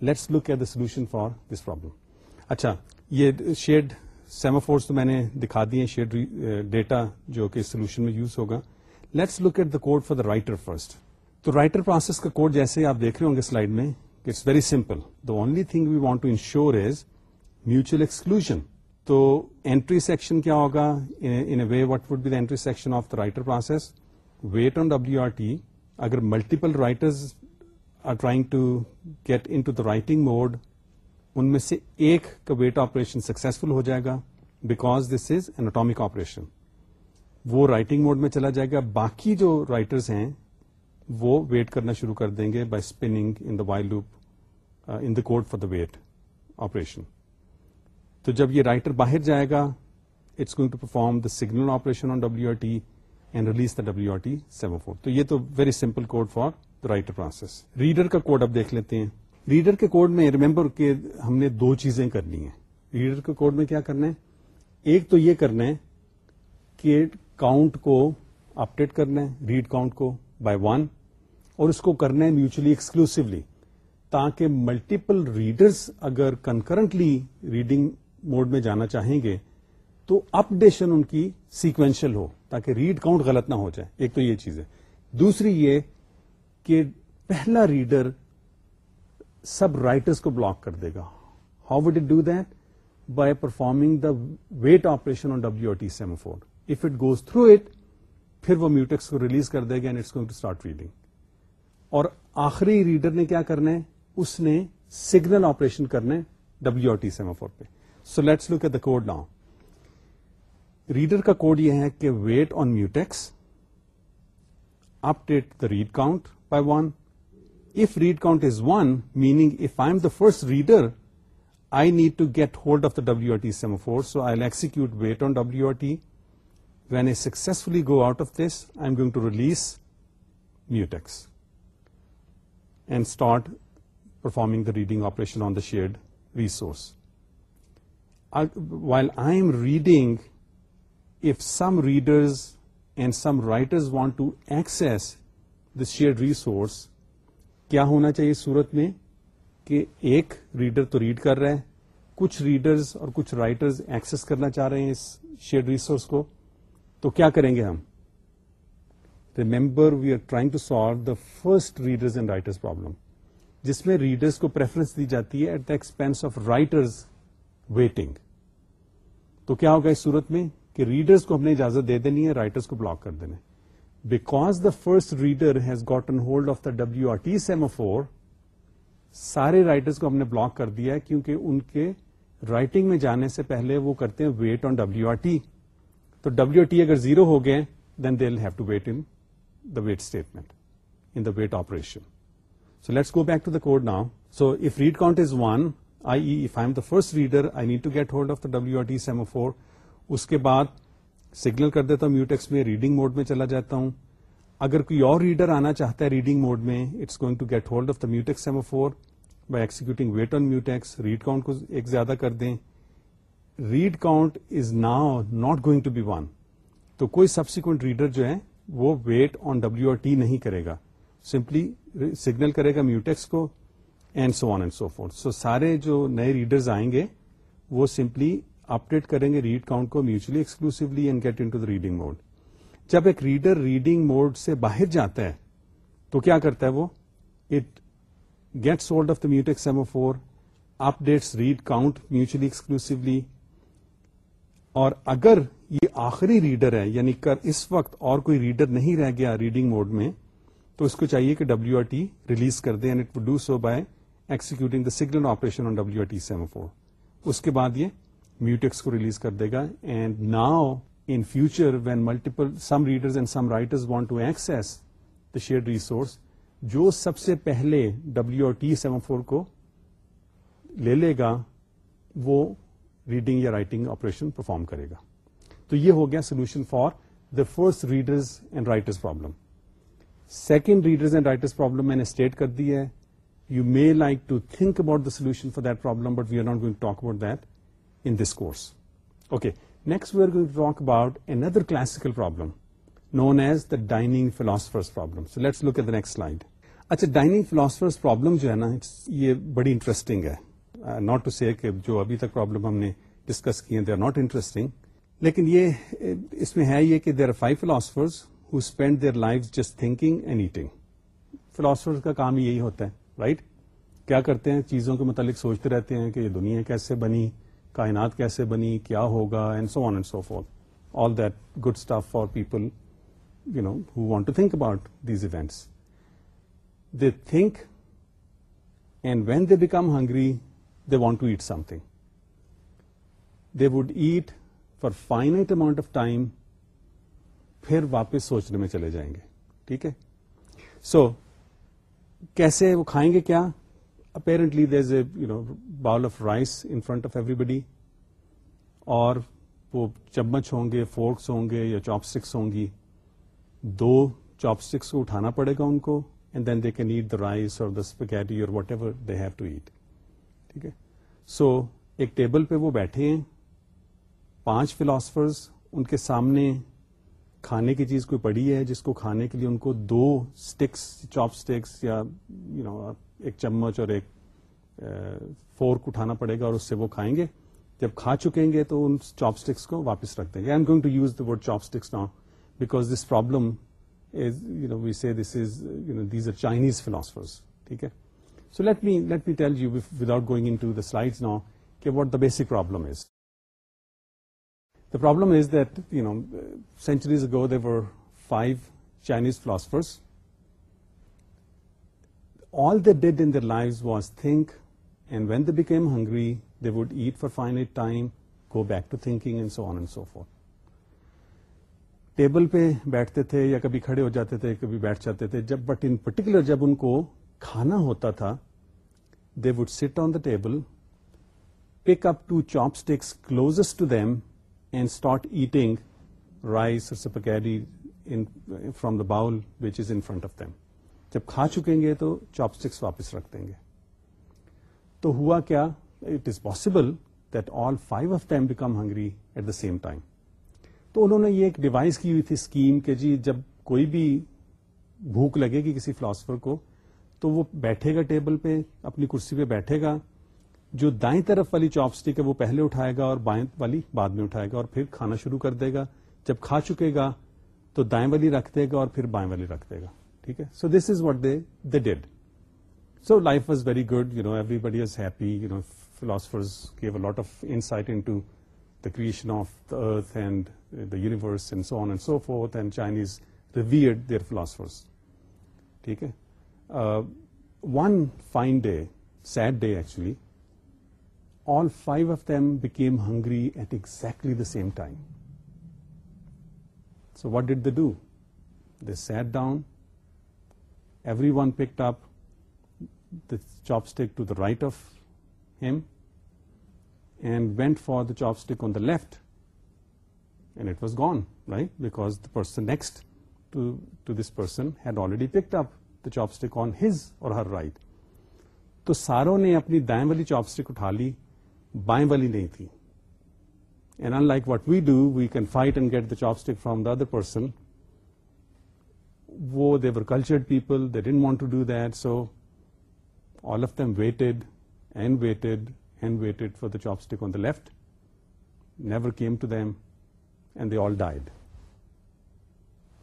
let's look at the solution for this problem. اچھا یہ شیڈ سیموفورس تو میں نے دکھا دیے شیڈ ڈیٹا جو کہ سولوشن میں یوز ہوگا۔ Let's look at the code for the writer first. تو رائٹر پروسیس کا کوڈ جیسے آپ دیکھ رہے ہوں گے سلائڈ میں، it's very simple. The only thing we want to ensure is mutual exclusion. تو اینٹری سیکشن کیا ہوگا؟ In way what would be the entry section of the writer process wait on W R T. اگر multiple writers are trying to get into the writing mode ان میں سے ایک کا ویٹ آپریشن سکسیزفل ہو جائے گا because this is an atomic operation وہ رائٹنگ موڈ میں چلا جائے گا. باقی جو رائٹرز ہیں، وہ ویٹ کرنا شروع کر دیں گے by spinning in the while loop in the code for the wait operation تو جب یہ رائٹر باہر جائے گا it's going to perform the signal operation on W R T and release the W R T semaphore تو یہ تو very simple code for writer process reader کا کوڈ اب دیکھ لیتے ہیں. ریڈر کے کوڈ میں ریمبر کہ ہم نے دو چیزیں کرنی ہیں. ریڈر کے کوڈ میں کیا کرنا ہے؟ ایک تو یہ کرنا ہے کہ کاؤنٹ کو اپڈیٹ کرنا ہے ریڈ کاؤنٹ کو بائی ون اور اس کو کرنا ہے میوچلی ایکسکلوسولی تاکہ ملٹیپل ریڈرز اگر کنکرنٹلی ریڈنگ موڈ میں جانا چاہیں گے، تو اپڈیشن ان کی سیکوینشل ہو۔ تاکہ ریڈ کاؤنٹ غلط نہ ہو جائے۔ ایک تو یہ چیز ہے۔ دوسری یہ کہ پہلا ریڈر سب رائٹرس کو بلاک کر دے گا۔ How would it do that by performing the wait operation on W T semaphore if it goes through it پھر وہ میوٹیکس کو ریلیز کر دے گا and it's going to start reading اور آخری ریڈر نے کیا کرنا ہے؟ اس نے سگنل آپریشن کرنا ہے ڈبلو آر ٹی سیمافور پہ۔ So let's look at the code now reader کا کوڈ یہ ہے کہ wait on mutex update the read count by one. If read count is one meaning if I'm the first reader I need to get hold of the W R T semaphore so I execute wait on W R T when I successfully go out of this I'm going to release mutex and start performing the reading operation on the shared resource while I'm reading if some readers and some writers want to access the shared resource کیا ہونا چاہیے صورت میں کہ ایک ریڈر تو ریڈ کر رہا ہے، کچھ ریڈرز اور کچھ رائٹرز ایکسس کرنا چاہ رہے ہیں اس شیئر ریسورس کو، تو کیا کریں گے ہم؟ Remember we are trying to solve the first readers and writers problem جس میں ریڈرز کو پریفرنس دی جاتی ہے at the expense of writers waiting تو کیا ہوگا اس صورت میں؟ کہ ریڈرز کو ہم نے اجازت دے دینی ہے رائٹرز کو بلاک کر دینا because the first reader has gotten hold of the W R T semaphore سارے رائٹرز کو ہم نے بلاک کر دیا ہے کیونکہ ان کے رائٹنگ میں جانے سے پہلے وہ کرتے ہیں wait on W R T تو ڈبلو آر ٹی اگر زیرو ہو گئے then they have to wait in the wait statement in the wait operation so let's go back to the code now so if read count is one I if I'm the first reader I need to get hold of the W R T semaphore اس کے بعد سگنل کر دیتا ہوں میوٹیکس میں ریڈنگ موڈ میں چلا جاتا ہوں۔ اگر کوئی اور ریڈر آنا چاہتا ہے ریڈنگ موڈ میں it's going to get hold of the mutex semaphore by executing wait on mutex read count کو ایک زیادہ کر دیں۔ Read count is now not going to be one تو کوئی سبسیکوینٹ ریڈر جو ہے، وہ wait on W R T نہیں کرے گا۔ سمپلی سگنل کرے گا میوٹیکس کو and so on and so forth so سارے جو نئے ریڈرز آئیں گے، وہ سمپلی اپڈیٹ کریں گے ریڈ کاؤنٹ کو mutually exclusively and get into the reading mode جب ایک ریڈر ریڈنگ موڈ سے باہر جاتا ہے، تو کیا کرتا ہے وہ؟ It gets hold of the mutex semaphore update read count mutually exclusively اور اگر یہ آخری ریڈر ہے یعنی کر اس وقت اور کوئی ریڈر نہیں رہ گیا ریڈنگ موڈ میں، تو اس کو چاہیے کہ ڈبلو آر ٹی ریلیز کر دے and it do so by executing the signal operation on W R T semaphore اس کے بعد یہ میوٹیکس کو ریلیز کر دے گا. And now in future when multiple some readers and some writers want to access the share resource جو سب سے پہلے ڈبلو اور ٹی سیون فور کو لے لے گا، وہ ریڈنگ یا رائٹنگ آپریشن پرفارم کرے گا. تو یہ ہو گیا solution for the first readers and writers problem second readers and writers problem میں نے اسٹیٹ کر دی ہے. You may like to think about the solution for that problem but we are not going talk about that in this course. Okay, next we are going to talk about another classical problem known as the dining philosopher's problem. So let's look at the next slide. اچھا ڈائننگ فلاسفرس پرابلم جو ہے نا یہ بڑی انٹرسٹنگ ہے ناٹ ٹو سی کہ جو ابھی تک پرابلم ہم نے ڈسکس کی دے آر ناٹ انٹرسٹنگ لیکن یہ اس میں ہے یہ کہ there are five philosophers who spend their life just thinking and eating philosopher کا کام یہی ہوتا ہے رائٹ right? کیا کرتے ہیں چیزوں کے متعلق سوچتے رہتے ہیں کہ یہ دنیا کیسے بنی کائنات کیسے بنی، کیا ہوگا and so on and so forth all that good stuff for people you know who want to think about these events they think and when they become hungry they want to eat something they would eat for finite amount of time پھر واپس سوچنے میں چلے جائیں گے. ٹھیک ہے؟ سو کیسے وہ کھائیں گے کیا؟ Apparently there is a you know bowl of rice in front of everybody اور وہ چمچ ہوں گے فورکس ہوں گے، یا چاپ اسٹکس ہوں گی. دو چاپ اسٹکس کو اٹھانا پڑے گا ان کو and then they can eat the rice اور دا اسپیکیٹی اور whatever they have to eat ٹھیک ہے؟ سو ایک ٹیبل پہ وہ بیٹھے ہیں. پانچ فلاسفرز ان کے سامنے کھانے کی چیز کوئی پڑی ہے جس کو کھانے کے لیے ان کو دو اسٹکس چاپ اسٹکس یا یو نو ایک چمچ اور ایک فورک اٹھانا پڑے گا اور اس سے وہ کھائیں گے۔ جب کھا چکیں گے تو ان چاپ اسٹکس کو واپس رکھ دیں گے۔ I am going to use the word chopsticks now because this problem is you know we this is you know these are Chinese philosophers ٹھیک ہے؟ So let me let me tell you without going into the slide now کہ what the basic problem is the problem is that you know centuries go there were five Chinese philosophers all they did in their lives was think, and when they became hungry, they would eat for finite time, go back to thinking, and so on and so forth. Table پہ بیٹھتے تھے یا کبھی کھڑے ہو جاتے تھے کبھی بیٹھ جاتے تھے جب بٹ ان پرٹیکولر جب ان کو کھانا ہوتا تھا they would sit on the table pick up two chopsticks closest to them and start eating rice سپکیری from the bowl which is in front of them جب کھا چکیں گے تو چاپ اسٹکس واپس رکھ دیں گے۔ تو ہوا کیا؟ It is possible that all five of them become hungry at the same time تو انہوں نے یہ ایک ڈیوائس کی ہوئی تھی اسکیم کہ جی جب کوئی بھی بھوک لگے گی کسی فلاسفر کو، تو وہ بیٹھے گا ٹیبل پہ، اپنی کرسی پہ بیٹھے گا۔ جو دائیں طرف والی چاپ اسٹک ہے، وہ پہلے اٹھائے گا اور بائیں والی بعد میں اٹھائے گا اور پھر کھانا شروع کر دے گا۔ جب کھا چکے گا تو دائیں والی رکھ دے گا اور پھر بائیں والی رکھ دے گا۔ ٹھیک ہے؟ So this is what they they did so life was very good you know everybody is happy you know philosophers gave a lot of insight into the creation of the earth and the universe and so on and so forth and Chinese revered their philosophers ٹھیک ہے؟ One fine day sad day actually all five of them became hungry at exactly the same time. So what did they everyone picked up the chopstick to the right of him and went for the chopstick on the left and it was gone right because the person next to this person had already picked up the chopstick on his or her right تو ساروں نے اپنی دائیں والی چاپ اسٹک اٹھا لی بائیں والی نہیں تھی and unlike what we do we can fight and get the chopstick from the other person وہ they were cultured people they didn't want to do that so all of them waited and waited and waited for the chopstick on the left never came to them and they all died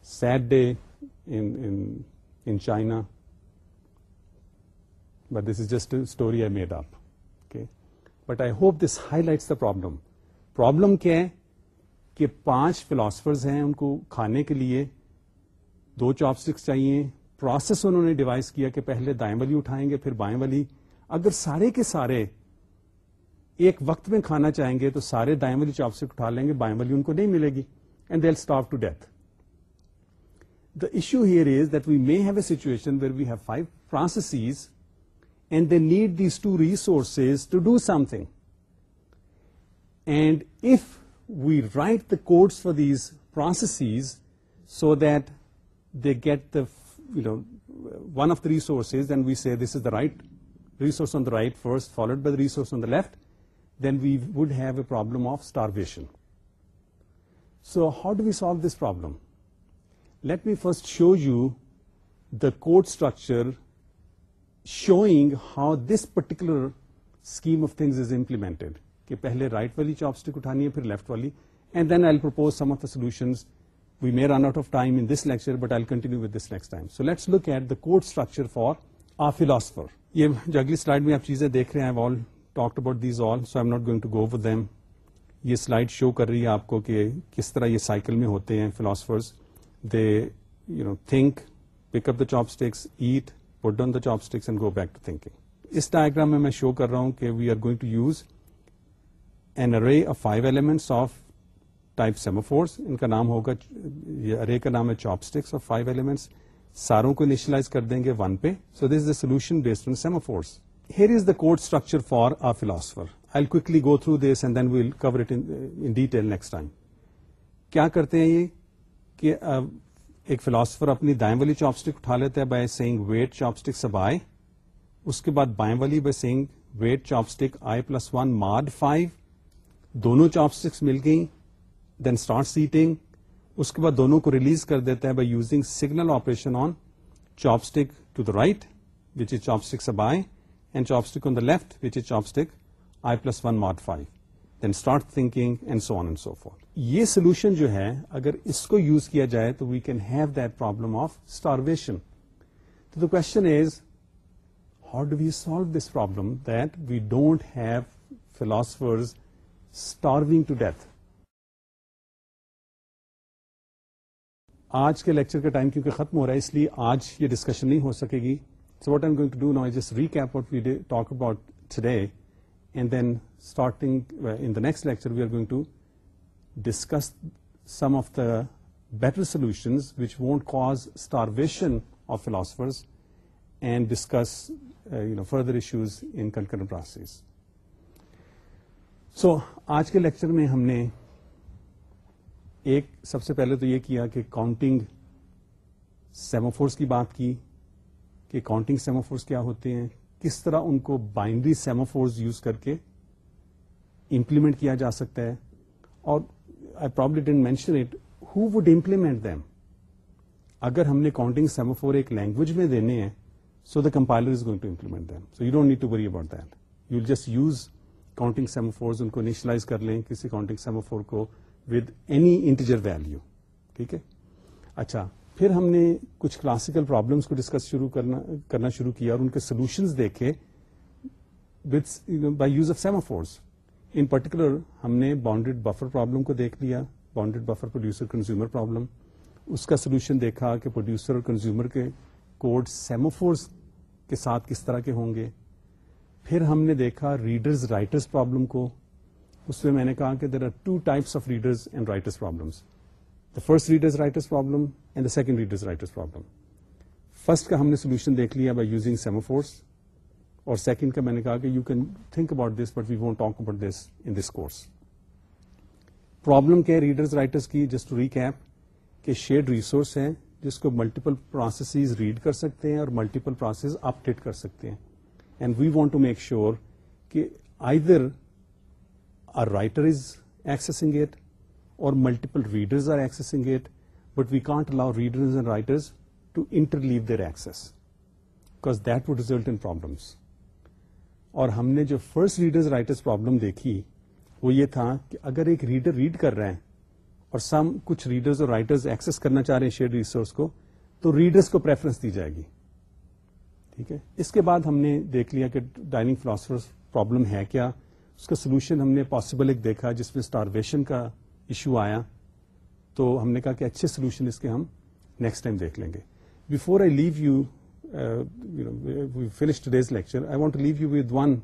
sad day in China but this is just story I made up but I hope this highlights the problem problem کیا ہے کہ پانچ فلاسفرز ہیں ان کو کھانے کے لیے دو چاپ اسٹکس چاہیے۔ پروسیس انہوں نے ڈیوائز کیا کہ پہلے دائیں والی اٹھائیں گے، پھر بائیں والی۔ اگر سارے کے سارے ایک وقت میں کھانا چاہیں گے تو سارے دائیں والی چاپ اسٹک اٹھا لیں گے، بائیں والی ان کو نہیں ملے گی۔ And they'll starve to death the issue here is that we may have a situation where we have five processes and they need these two resources to do something. And if we write the codes for these processes so that they get the, one of the resources, then we say this is the right resource on the right first, followed by the resource on the left, then we would have a problem of starvation. So how do we solve this problem? Let me first show you the code structure showing how this particular scheme of things is implemented کہ پہلے رائٹ والی چاپ اسٹک اٹھانی ہے پھر لیفٹ والی and then I propose some of the solution we may run out of time in this lecture but I continue with this next time so let's look at the code structure for a philosopher یہ جو اگلی سلائڈ میں آپ چیزیں دیکھ رہے ہیں all talk about these all so I'm not going to go with them یہ سلائڈ شو کر رہی ہے آپ کو کہ کس طرح یہ سائیکل میں ہوتے ہیں philosophers they you know think pick up the chopsticks eat put down the chopsticks and go back to thinking us diagram میں میں شو کر رہا ہوں کہ we are going to use an array five elements of type semaphores ان کا نام ہوگا یہ ارے کا نام ہے chopsticks of five elements ساروں کو انیشلائز کر دیں گے ون پہ. So this is the solution based on semaphores here is the code structure for a philosopher I quickly go through this and then we'll cover it in detail next time کیا کرتے ہیں یہ؟ کہ ایک فلاسفر اپنی دائیں والی چاپ اسٹک اٹھا لیتا ہے by saying wait chopstick sub I اس کے بعد بائیں والی by saying wait chopstick I plus one mod five دونوں چاپ اسٹکس مل گئی دین اسٹارٹ سیٹنگ اس کے بعد دونوں کو ریلیز کر دیتا ہے by using signal operation on chopstick to the right which is chopstick sub I and chopstick on the left which is chopstick I plus one mod five then start thinking and so on and so forth یہ سولوشن جو ہے، اگر اس کو یوز کیا جائے تو we can have that problem of starvation تو the question is how do we solve this problem that we don't have philosophers starving to death آج کے لیکچر کا ٹائم کیونکہ ختم ہو رہا ہے، اس لیے آج یہ ڈسکشن نہیں ہو سکے گی۔ So what I'm going to do now just recap talk about today and then starting in the next lecture we are going to discuss some of the better solutions which won't cause starvation of philosophers and discuss you know further issues in concurrent process so آج کے لیکچر میں ہم نے ایک سب سے پہلے تو یہ کیا کہ کاؤنٹنگ سیموفورس کی بات کی کہ کاؤنٹنگ سیموفورس کیا ہوتے ہیں، کس طرح ان کو بائنڈری سیموفورس یوز کر کے امپلیمنٹ کیا جا سکتا ہے۔ اور I probably didn't mention it how would implement them اگر ہم نے کاؤنٹنگ سیموفور ایک لینگویج میں دینے ہیں so the compiler is going to implement them so you don't need to worry about that you just use counting semaphores ان کو انیشلائز کر لیں، کسی کاؤنٹنگ سیموفور کو ود اینی انٹیجر ویلو ٹھیک ہے؟ اچھا پھر ہم نے کچھ کلاسیکل پرابلمس کو ڈسکس شروع کرنا کرنا شروع کیا اور ان کے سولوشنز دیکھے by use of semaphores in particular ہم نے باؤنڈیڈ بفر پرابلم کو دیکھ لیا bounded buffer producer consumer problem اس کا سولوشن دیکھا کہ پروڈیوسر اور کنزیومر کے کوڈ سیموفورس کے ساتھ کس طرح کے ہوں گے۔ پھر ہم نے دیکھا ریڈرز رائٹرز پرابلم کو اس میں میں نے کہا کہ there are two types of readers and writers problems the first readers writers problem and the second readers writers problem first کا ہم نے سولوشن دیکھ لیا بائی یوزنگ سیموفورس اور سیکنڈ کا میں نے کہا کہ you can think about this but we won't talk about this in this course problem کیا ریڈرز رائٹرز کی جسٹ ٹو ریکیپ کہ شیئرڈ ریسورس ہے جس کو ملٹیپل پروسیسز ریڈ کر سکتے ہیں اور ملٹیپل پروسیس اپڈیٹ کر سکتے ہیں. And we want to make sure کہ either are writer is accessing it اور multiple readers are accessing it but we can't allow readers and writers to interleave their access because that would result in problems اور ہم نے جو فرسٹ ریڈرز رائٹرز پرابلم دیکھی، وہ یہ تھا کہ اگر ایک ریڈر ریڈ کر رہے ہیں اور سم کچھ ریڈرز اور رائٹرز ایکسس کرنا چاہ رہے ہیں شیئر ریسورس کو، تو ریڈرز کو پریفرنس دی جائے گی. ٹھیک ہے؟ اس کے بعد ہم نے دیکھ لیا کہ ڈائننگ فلاسفر پرابلم ہے کیا اس کا سولوشن ہم نے پاسبل ایک دیکھا جس میں اسٹارویشن کا ایشو آیا۔ تو ہم نے کہا کہ اچھے سولوشن اس کے ہم نیکسٹ ٹائم دیکھ لیں گے۔ Before I leave you finish today's lecture I want leave you with one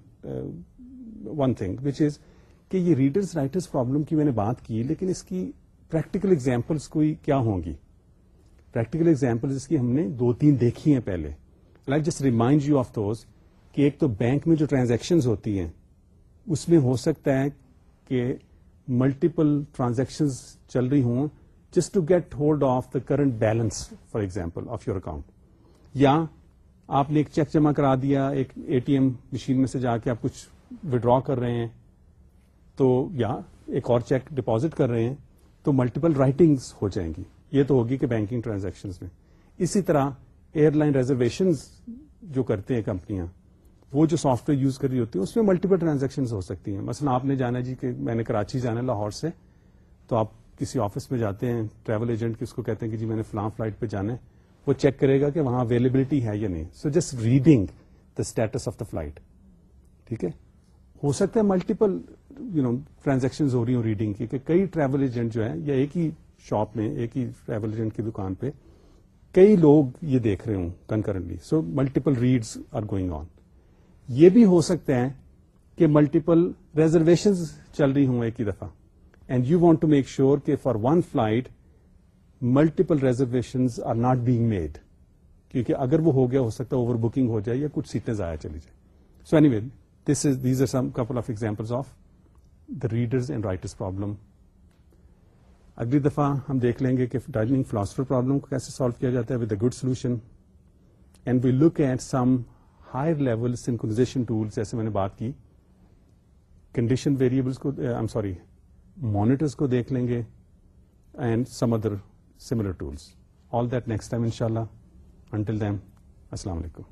one thing which is کہ یہ ریڈرز رائٹرز پرابلم کی میں نے بات کی، لیکن اس کی پریکٹیکل ایگزامپلس کوئی کیا ہوں گی؟ پریکٹیکل ایگزامپل اس کی ہم نے دو تین دیکھی ہیں پہلے۔ Like just remind you of those کہ ایک تو بینک میں جو ٹرانزیکشن ہوتی ہیں اس میں ہو سکتا ہے کہ ملٹیپل ٹرانزیکشن چل رہی ہوں just to get hold of the current balance for example of your account یا آپ نے ایک چیک جمع کرا دیا، ایک اے ٹی ایم مشین میں سے جا کے آپ کچھ ودرا کر رہے ہیں، تو یا ایک اور چیک ڈپازٹ کر رہے ہیں، تو ملٹیپل رائٹنگ ہو جائیں گی۔ یہ تو ہوگی کہ بینکنگ ٹرانزیکشن میں۔ اسی طرح ایئر لائن ریزرویشن جو کرتے ہیں کمپنیاں وہ جو سافٹ ویئر یوز کر رہی ہوتی ہے، اس میں ملٹیپل ٹرانزیکشن ہو سکتی ہیں۔ مثلا آپ نے جانا جی کہ میں نے کراچی جانا ہے لاہور سے، تو آپ کسی آفس میں جاتے ہیں ٹریول ایجنٹ کی اس کو کہتے ہیں کہ جی میں نے فلاں فلائٹ پہ جانا ہے، وہ چیک کرے گا کہ وہاں اویلیبلٹی ہے یا نہیں۔ So just reading the status of the flight ٹھیک ہے؟ ہو سکتا ہے ملٹیپل یو نو ٹرانزیکشن ہو رہی ہوں ریڈنگ کی، کہ کئی ٹریول ایجنٹ جو ہے یا ایک ہی شاپ میں، ایک ہی ٹریول ایجنٹ کی دکان پہ کئی لوگ یہ دیکھ رہے ہوں concurrently so multiple reads are going on یہ بھی ہو سکتا ہے کہ ملٹیپل ریزرویشن چل رہی ہوں ایک ہی دفعہ۔ And you want to make sure کہ for one flight multiple reservation are not being made کیونکہ اگر وہ ہو گیا، ہو سکتا ہے اوور بکنگ ہو جائے یا کچھ سیٹیں ضائع چلی جائے so anyway this is these are some couple of example of the readers and writers problem اگلی دفعہ ہم دیکھ لیں گے کہ ڈائننگ فلاسفر پرابلم کو کیسے سالو کیا جاتا ہے with a good solution and we look at some higher level synchronization tools جیسے میں نے بات کی، کنڈیشن ویریبلس کو، آئی سوری مانیٹرس کو دیکھ لیں گے، and some other similar tools all that next time ان شاء اللہ انٹل دیم، السلام علیکم۔